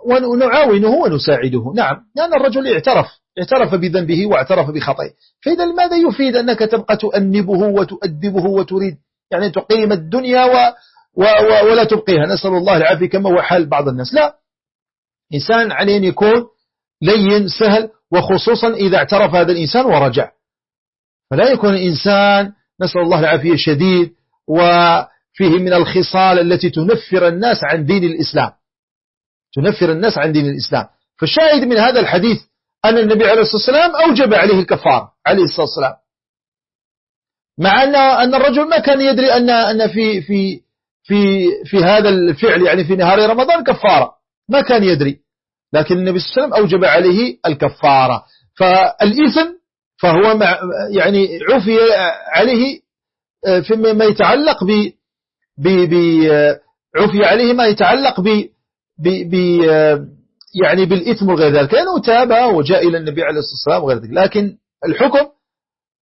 ونعاونه ونساعده. نعم. لأن الرجل اعترف. اعترف بذنبه واعترف بخطئه. فإذا لماذا يفيد أنك تبقى تؤنبه وتؤدبه وتريد يعني تقيم الدنيا و و و ولا تبقيها؟ نسأل الله العافية كما هو حال بعض الناس. لا. إنسان عليه أن يكون لين سهل وخصوصا إذا اعترف هذا الإنسان ورجع. فلا يكون الإنسان نسأل الله العافية شديد وفيه من الخصال التي تنفر الناس عن دين الإسلام. تنفر الناس عن دين الإسلام. فالشاهد من هذا الحديث أن النبي عليه الصلاة والسلام أوجب عليه الكفار عليه الصلاة والسلام. مع أن أن الرجل ما كان يدري أن أن في في في في هذا الفعل يعني في نهار رمضان كفارة. ما كان يدري. لكن النبي صلى الله عليه وسلم أوجب عليه الكفارة. فالإثم فهو يعني عفي عليه آه، فيما يتعلق ب عفي عليه ما يتعلق ب ب يعني بالإثم وغير ذلك لأنه تاب وجاء إلى النبي عليه الصلاة والسلام وغير ذلك. لكن الحكم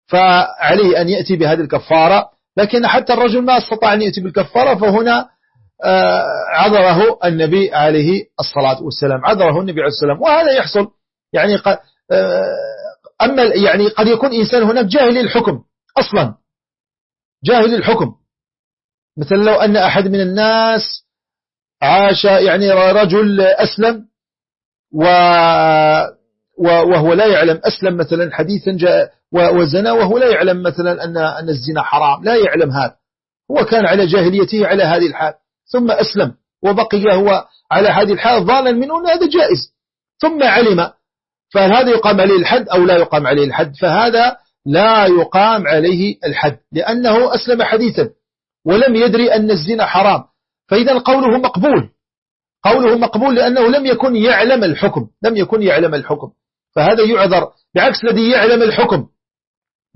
فعليه أن يأتي بهذه الكفارة لكن حتى الرجل ما استطاع أن يأتي بالكفارة فهنا آه، عذره النبي عليه الصلاة والسلام عذره النبي عليه السلام وهذا يحصل يعني آه، أما يعني قد يكون إنسان هناك جاهل الحكم أصلا جاهل الحكم. مثل لو أن أحد من الناس عاش يعني رجل أسلم و وهو لا يعلم أسلم مثلا حديثا جاء وزنا وهو لا يعلم مثلا أن أن الزنا حرام لا يعلم هذا. هو كان على جاهليته على هذه الحال. ثم أسلم وبقي هو على هذه الحال ظانا منه أن هذا جائز. ثم علم. فهل هذا يقام عليه الحد أو لا يقام عليه الحد؟ فهذا لا يقام عليه الحد لأنه أسلم حديثا. ولم يدري أن الزنا حرام. فإذا قوله مقبول. قوله مقبول لأنه لم يكن يعلم الحكم. لم يكن يعلم الحكم. فهذا يعذر بعكس الذي يعلم الحكم.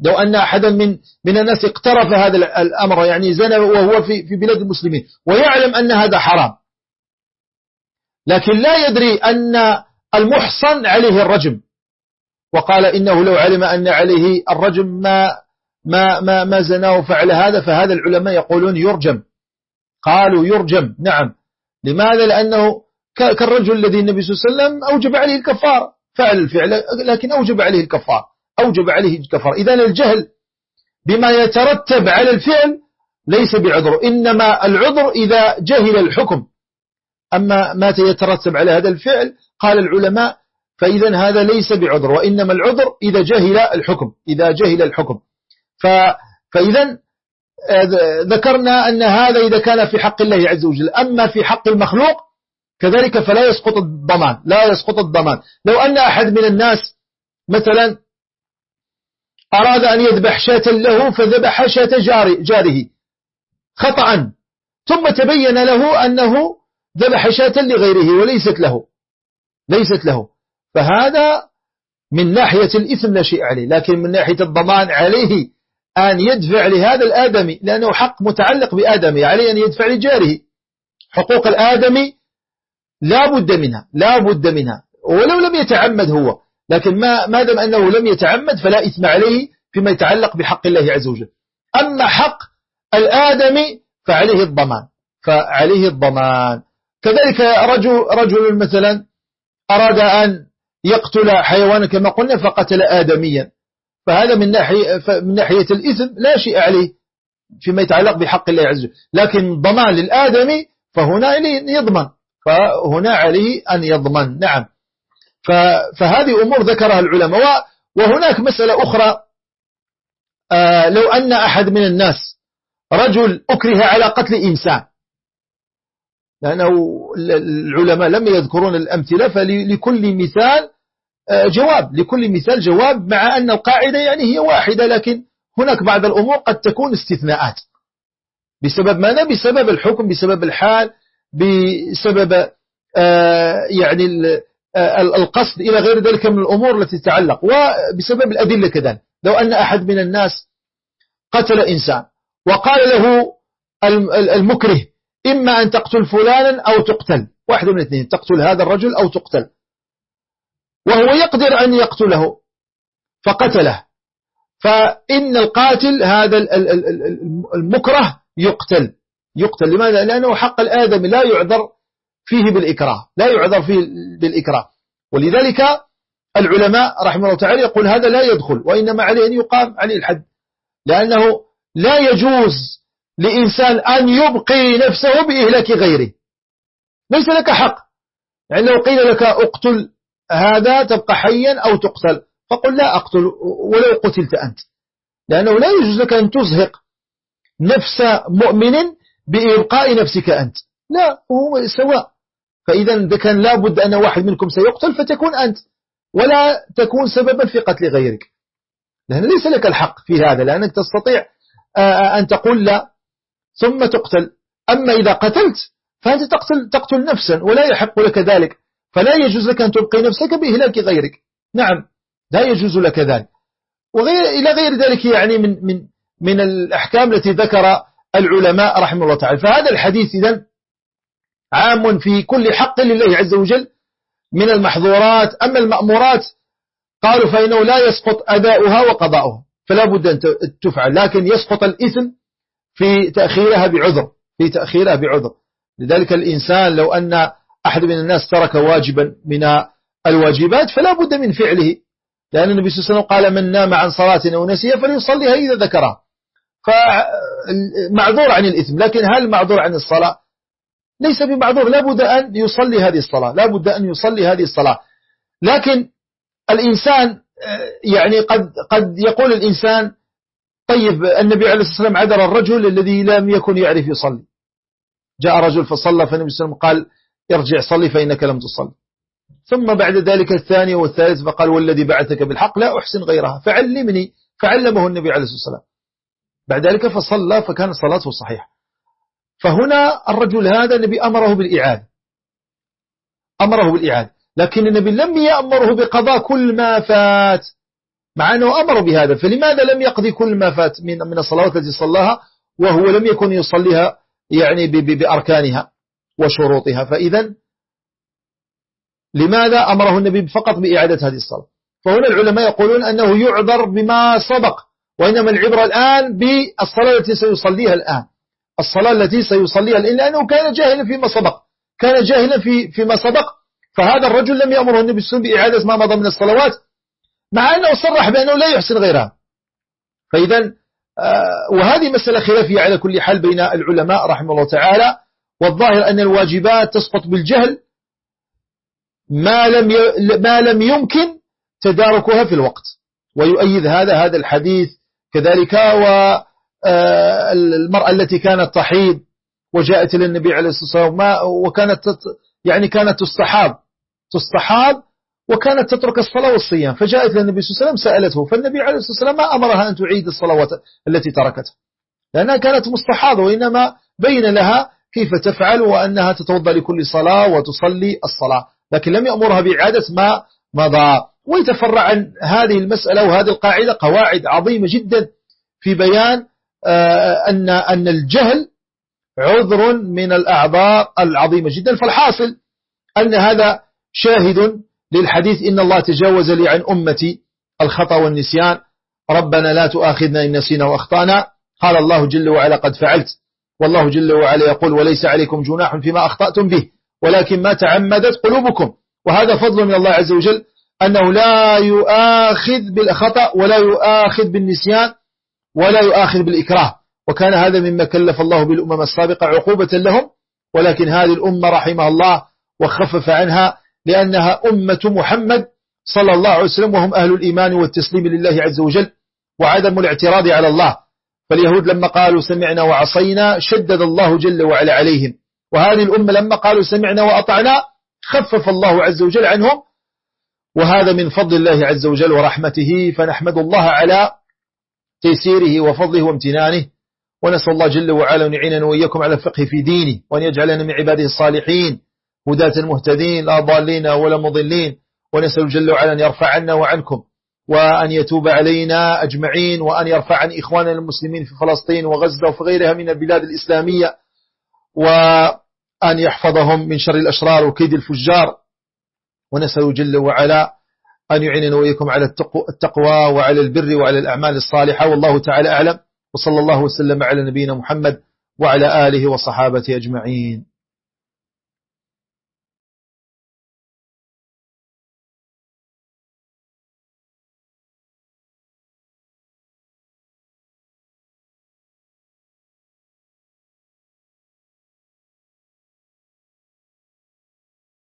لو أن أحدا من من الناس اقترف هذا الأمر يعني زنى وهو في في بلاد المسلمين ويعلم أن هذا حرام. لكن لا يدري أن المحصن عليه الرجم. وقال إنه لو علم أن عليه الرجم ما ما ما ما زناه وفعل هذا فهذا العلماء يقولون يرجم. قالوا يرجم نعم. لماذا؟ لأنه كالرجل الذي النبي صلى الله عليه وسلم أوجب عليه الكفار. فعل الفعل لكن أوجب عليه الكفار. أوجب عليه الكفار. إذا الجهل بما يترتب على الفعل ليس بعذر إنما العذر إذا جهل الحكم. أما ما يترتب على هذا الفعل قال العلماء فإذا هذا ليس بعذر وإنما العذر إذا جهل الحكم. إذا جهل الحكم. فإذا ذكرنا أن هذا إذا كان في حق الله عز وجل. أما في حق المخلوق كذلك فلا يسقط الضمان لا يسقط الضمان. لو أن أحد من الناس مثلا أراد أن يذبح شاة له فذبح شاة جاره خطأ. ثم تبين له أنه ذبح شاة لغيره وليست له ليست له. فهذا من ناحية الإثم لا شيء عليه لكن من ناحية الضمان عليه أن يدفع لهذا الآدمي لأنه حق متعلق بآدمي عليه أن يدفع لجاره. حقوق الآدمي لا بد منها لا بد منها. ولو لم يتعمد هو لكن ما ما دام أنه لم يتعمد فلا إثم عليه فيما يتعلق بحق الله عز وجل. أما حق الآدمي فعليه الضمان فعليه الضمان. كذلك رجل, رجل مثلا أراد أن يقتل حيوانا كما قلنا فقتل آدميا. فهذا من ناحية, من ناحية الإثم لا شيء عليه فيما يتعلق بحق الله عز وجل. لكن ضمان للآدمي فهنا يضمن. فهنا عليه أن يضمن. نعم. فهذه أمور ذكرها العلماء. وهناك مسألة أخرى. آه، لو أن أحد من الناس رجل أكره على قتل إنسان. لأنه العلماء لم يذكرون الأمثلة فلكل مثال جواب. لكل مثال جواب مع أن القاعدة يعني هي واحدة لكن هناك بعض الأمور قد تكون استثناءات. بسبب ماذا؟ بسبب الحكم بسبب الحال بسبب آه، يعني آه، القصد إلى غير ذلك من الأمور التي تتعلق. وبسبب الأدلة كذلك. لو أن أحد من الناس قتل إنسان وقال له المكره إما أن تقتل فلانا أو تقتل واحد من الاثنين تقتل هذا الرجل أو تقتل. وهو يقدر أن يقتله فقتله. فإن القاتل هذا المكره يقتل. يقتل. لماذا؟ لأنه حق الآدم لا يعذر فيه بالإكراه. لا يعذر فيه بالإكراه. ولذلك العلماء رحمه الله تعالى يقول هذا لا يدخل وإنما عليه أن يقام عليه الحد. لأنه لا يجوز لإنسان أن يبقي نفسه بإهلاك غيره. ليس لك حق. يعني لو قيل لك اقتل هذا تبقى حيا أو تقتل. فقل لا أقتل ولو قتلت أنت. لأنه لا يجوز لك أن تزهق نفس مؤمن بإبقاء نفسك أنت. لا هو سواء. فإذا كان لابد أن واحد منكم سيقتل فتكون أنت ولا تكون سببا في قتل غيرك. لأن ليس لك الحق في هذا لأنك تستطيع أن تقول لا ثم تقتل. أما إذا قتلت فأنت تقتل, تقتل نفسا ولا يحق لك ذلك. فلا يجوز لك أن تبقي نفسك بإهلاك غيرك. نعم لا يجوز لك ذلك. وغير إلى غير ذلك يعني من من من الأحكام التي ذكر العلماء رحمه الله تعالى. فهذا الحديث إذن عام في كل حق لله عز وجل من المحظورات. أما المأمورات قالوا فإنه لا يسقط أداؤها وقضاؤها. فلا بد أن تفعل. لكن يسقط الإثم في تأخيرها بعذر في تأخيرها بعذر. لذلك الإنسان لو أن أحد من الناس ترك واجبا من الواجبات فلا بد من فعله. لأن النبي صلى الله عليه وسلم قال من نام عن صلاة أو نسيها فليصليها إذا ذكرها. فمعذور عن الإثم لكن هل معذور عن الصلاة؟ ليس بمعذور لابد أن يصلي هذه الصلاة لابد أن يصلي هذه الصلاة. لكن الإنسان يعني قد, قد يقول الإنسان طيب النبي عليه الصلاة والسلام عذر الرجل الذي لم يكن يعرف يصلي. جاء رجل فصلى فالنبي صلى الله عليه وسلم قال ارجع صلي فإنك لم تصلي. ثم بعد ذلك الثاني والثالث فقال والذي بعثك بالحق لا أحسن غيرها فعلمني فعلمه النبي عليه الصلاة والسلام. بعد ذلك فصلى فكان صلاته صحيحة. فهنا الرجل هذا النبي أمره بالإعادة أمره بالإعادة لكن النبي لم يأمره بقضاء كل ما فات مع أنه أمر بهذا. فلماذا لم يقضي كل ما فات من من الصلوات التي صلاها وهو لم يكن يصليها يعني بأركانها؟ وشروطها. فإذا لماذا أمره النبي فقط بإعادة هذه الصلاة؟ فهنا العلماء يقولون أنه يعذر بما سبق وإنما العبرة الآن بالصلاة التي سيصليها الآن. الصلاة التي سيصليها الآن لأنه كان جاهلا فيما سبق. كان جاهلا في فيما سبق فهذا الرجل لم يأمره النبي وسلم بإعادة ما مضى من الصلوات مع أنه صرح بأنه لا يحسن غيرها. فإذا آه، وهذه مسألة خلافية على كل حال بين العلماء رحمه الله تعالى. والظاهر أن الواجبات تسقط بالجهل ما لم ما لم يمكن تداركها في الوقت. ويؤيد هذا هذا الحديث كذلك والمرأة آه، التي كانت تحيض وجاءت إلى النبي عليه الصلاة والسلام وكانت يعني كانت تستحاض تستحاض وكانت تترك الصلاة والصيام فجاءت للنبي صلى الله عليه وسلم سألته فالنبي عليه الصلاة والسلام ما أمرها أن تعيد الصلوات التي تركتها لأنها كانت مستحاضة وإنما بين لها كيف تفعل وأنها تتوضى لكل صلاة وتصلي الصلاة. لكن لم يأمرها بإعادة ما مضى. ويتفرع عن هذه المسألة وهذه القاعدة قواعد عظيمة جدا في بيان آه، أن أن الجهل عذر من الأعضاء العظيمة جدا. فالحاصل أن هذا شاهد للحديث إن الله تجاوز لي عن أمتي الخطأ والنسيان. ربنا لا تؤاخذنا إن نسينا وأخطأنا. قال الله جل وعلا قد فعلت. والله جل وعلا يقول وليس عليكم جناح فيما أخطأتم به ولكن ما تعمدت قلوبكم. وهذا فضل من الله عز وجل أنه لا يؤاخذ بالخطأ ولا يؤاخذ بالنسيان ولا يؤاخذ بالإكراه. وكان هذا مما كلف الله بالأمم السابقة عقوبة لهم ولكن هذه الأمة رحمها الله وخفف عنها لأنها أمة محمد صلى الله عليه وسلم وهم أهل الإيمان والتسليم لله عز وجل وعدم الاعتراض على الله. فاليهود لما قالوا سمعنا وعصينا شدد الله جل وعلا عليهم. وهذه الأمة لما قالوا سمعنا وأطعنا خفف الله عز وجل عنهم. وهذا من فضل الله عز وجل ورحمته فنحمد الله على تيسيره وفضله وامتنانه. ونسأل الله جل وعلا أن يعيننا وإياكم على الفقه في دينه وأن يجعلنا من عباده الصالحين. هداة المهتدين لا ضالين ولا مضلين. ونسأل جل وعلا أن يرفع عنا وعنكم. وأن يتوب علينا أجمعين وأن يرفع عن إخواننا المسلمين في فلسطين وغزة وفي غيرها من البلاد الإسلامية وأن يحفظهم من شر الأشرار وكيد الفجار. ونسأل جل وعلا أن يعيننا وإياكم على التقوى وعلى البر وعلى الأعمال الصالحة. والله تعالى أعلم. وصلى الله وسلم على نبينا محمد وعلى آله وصحابته أجمعين.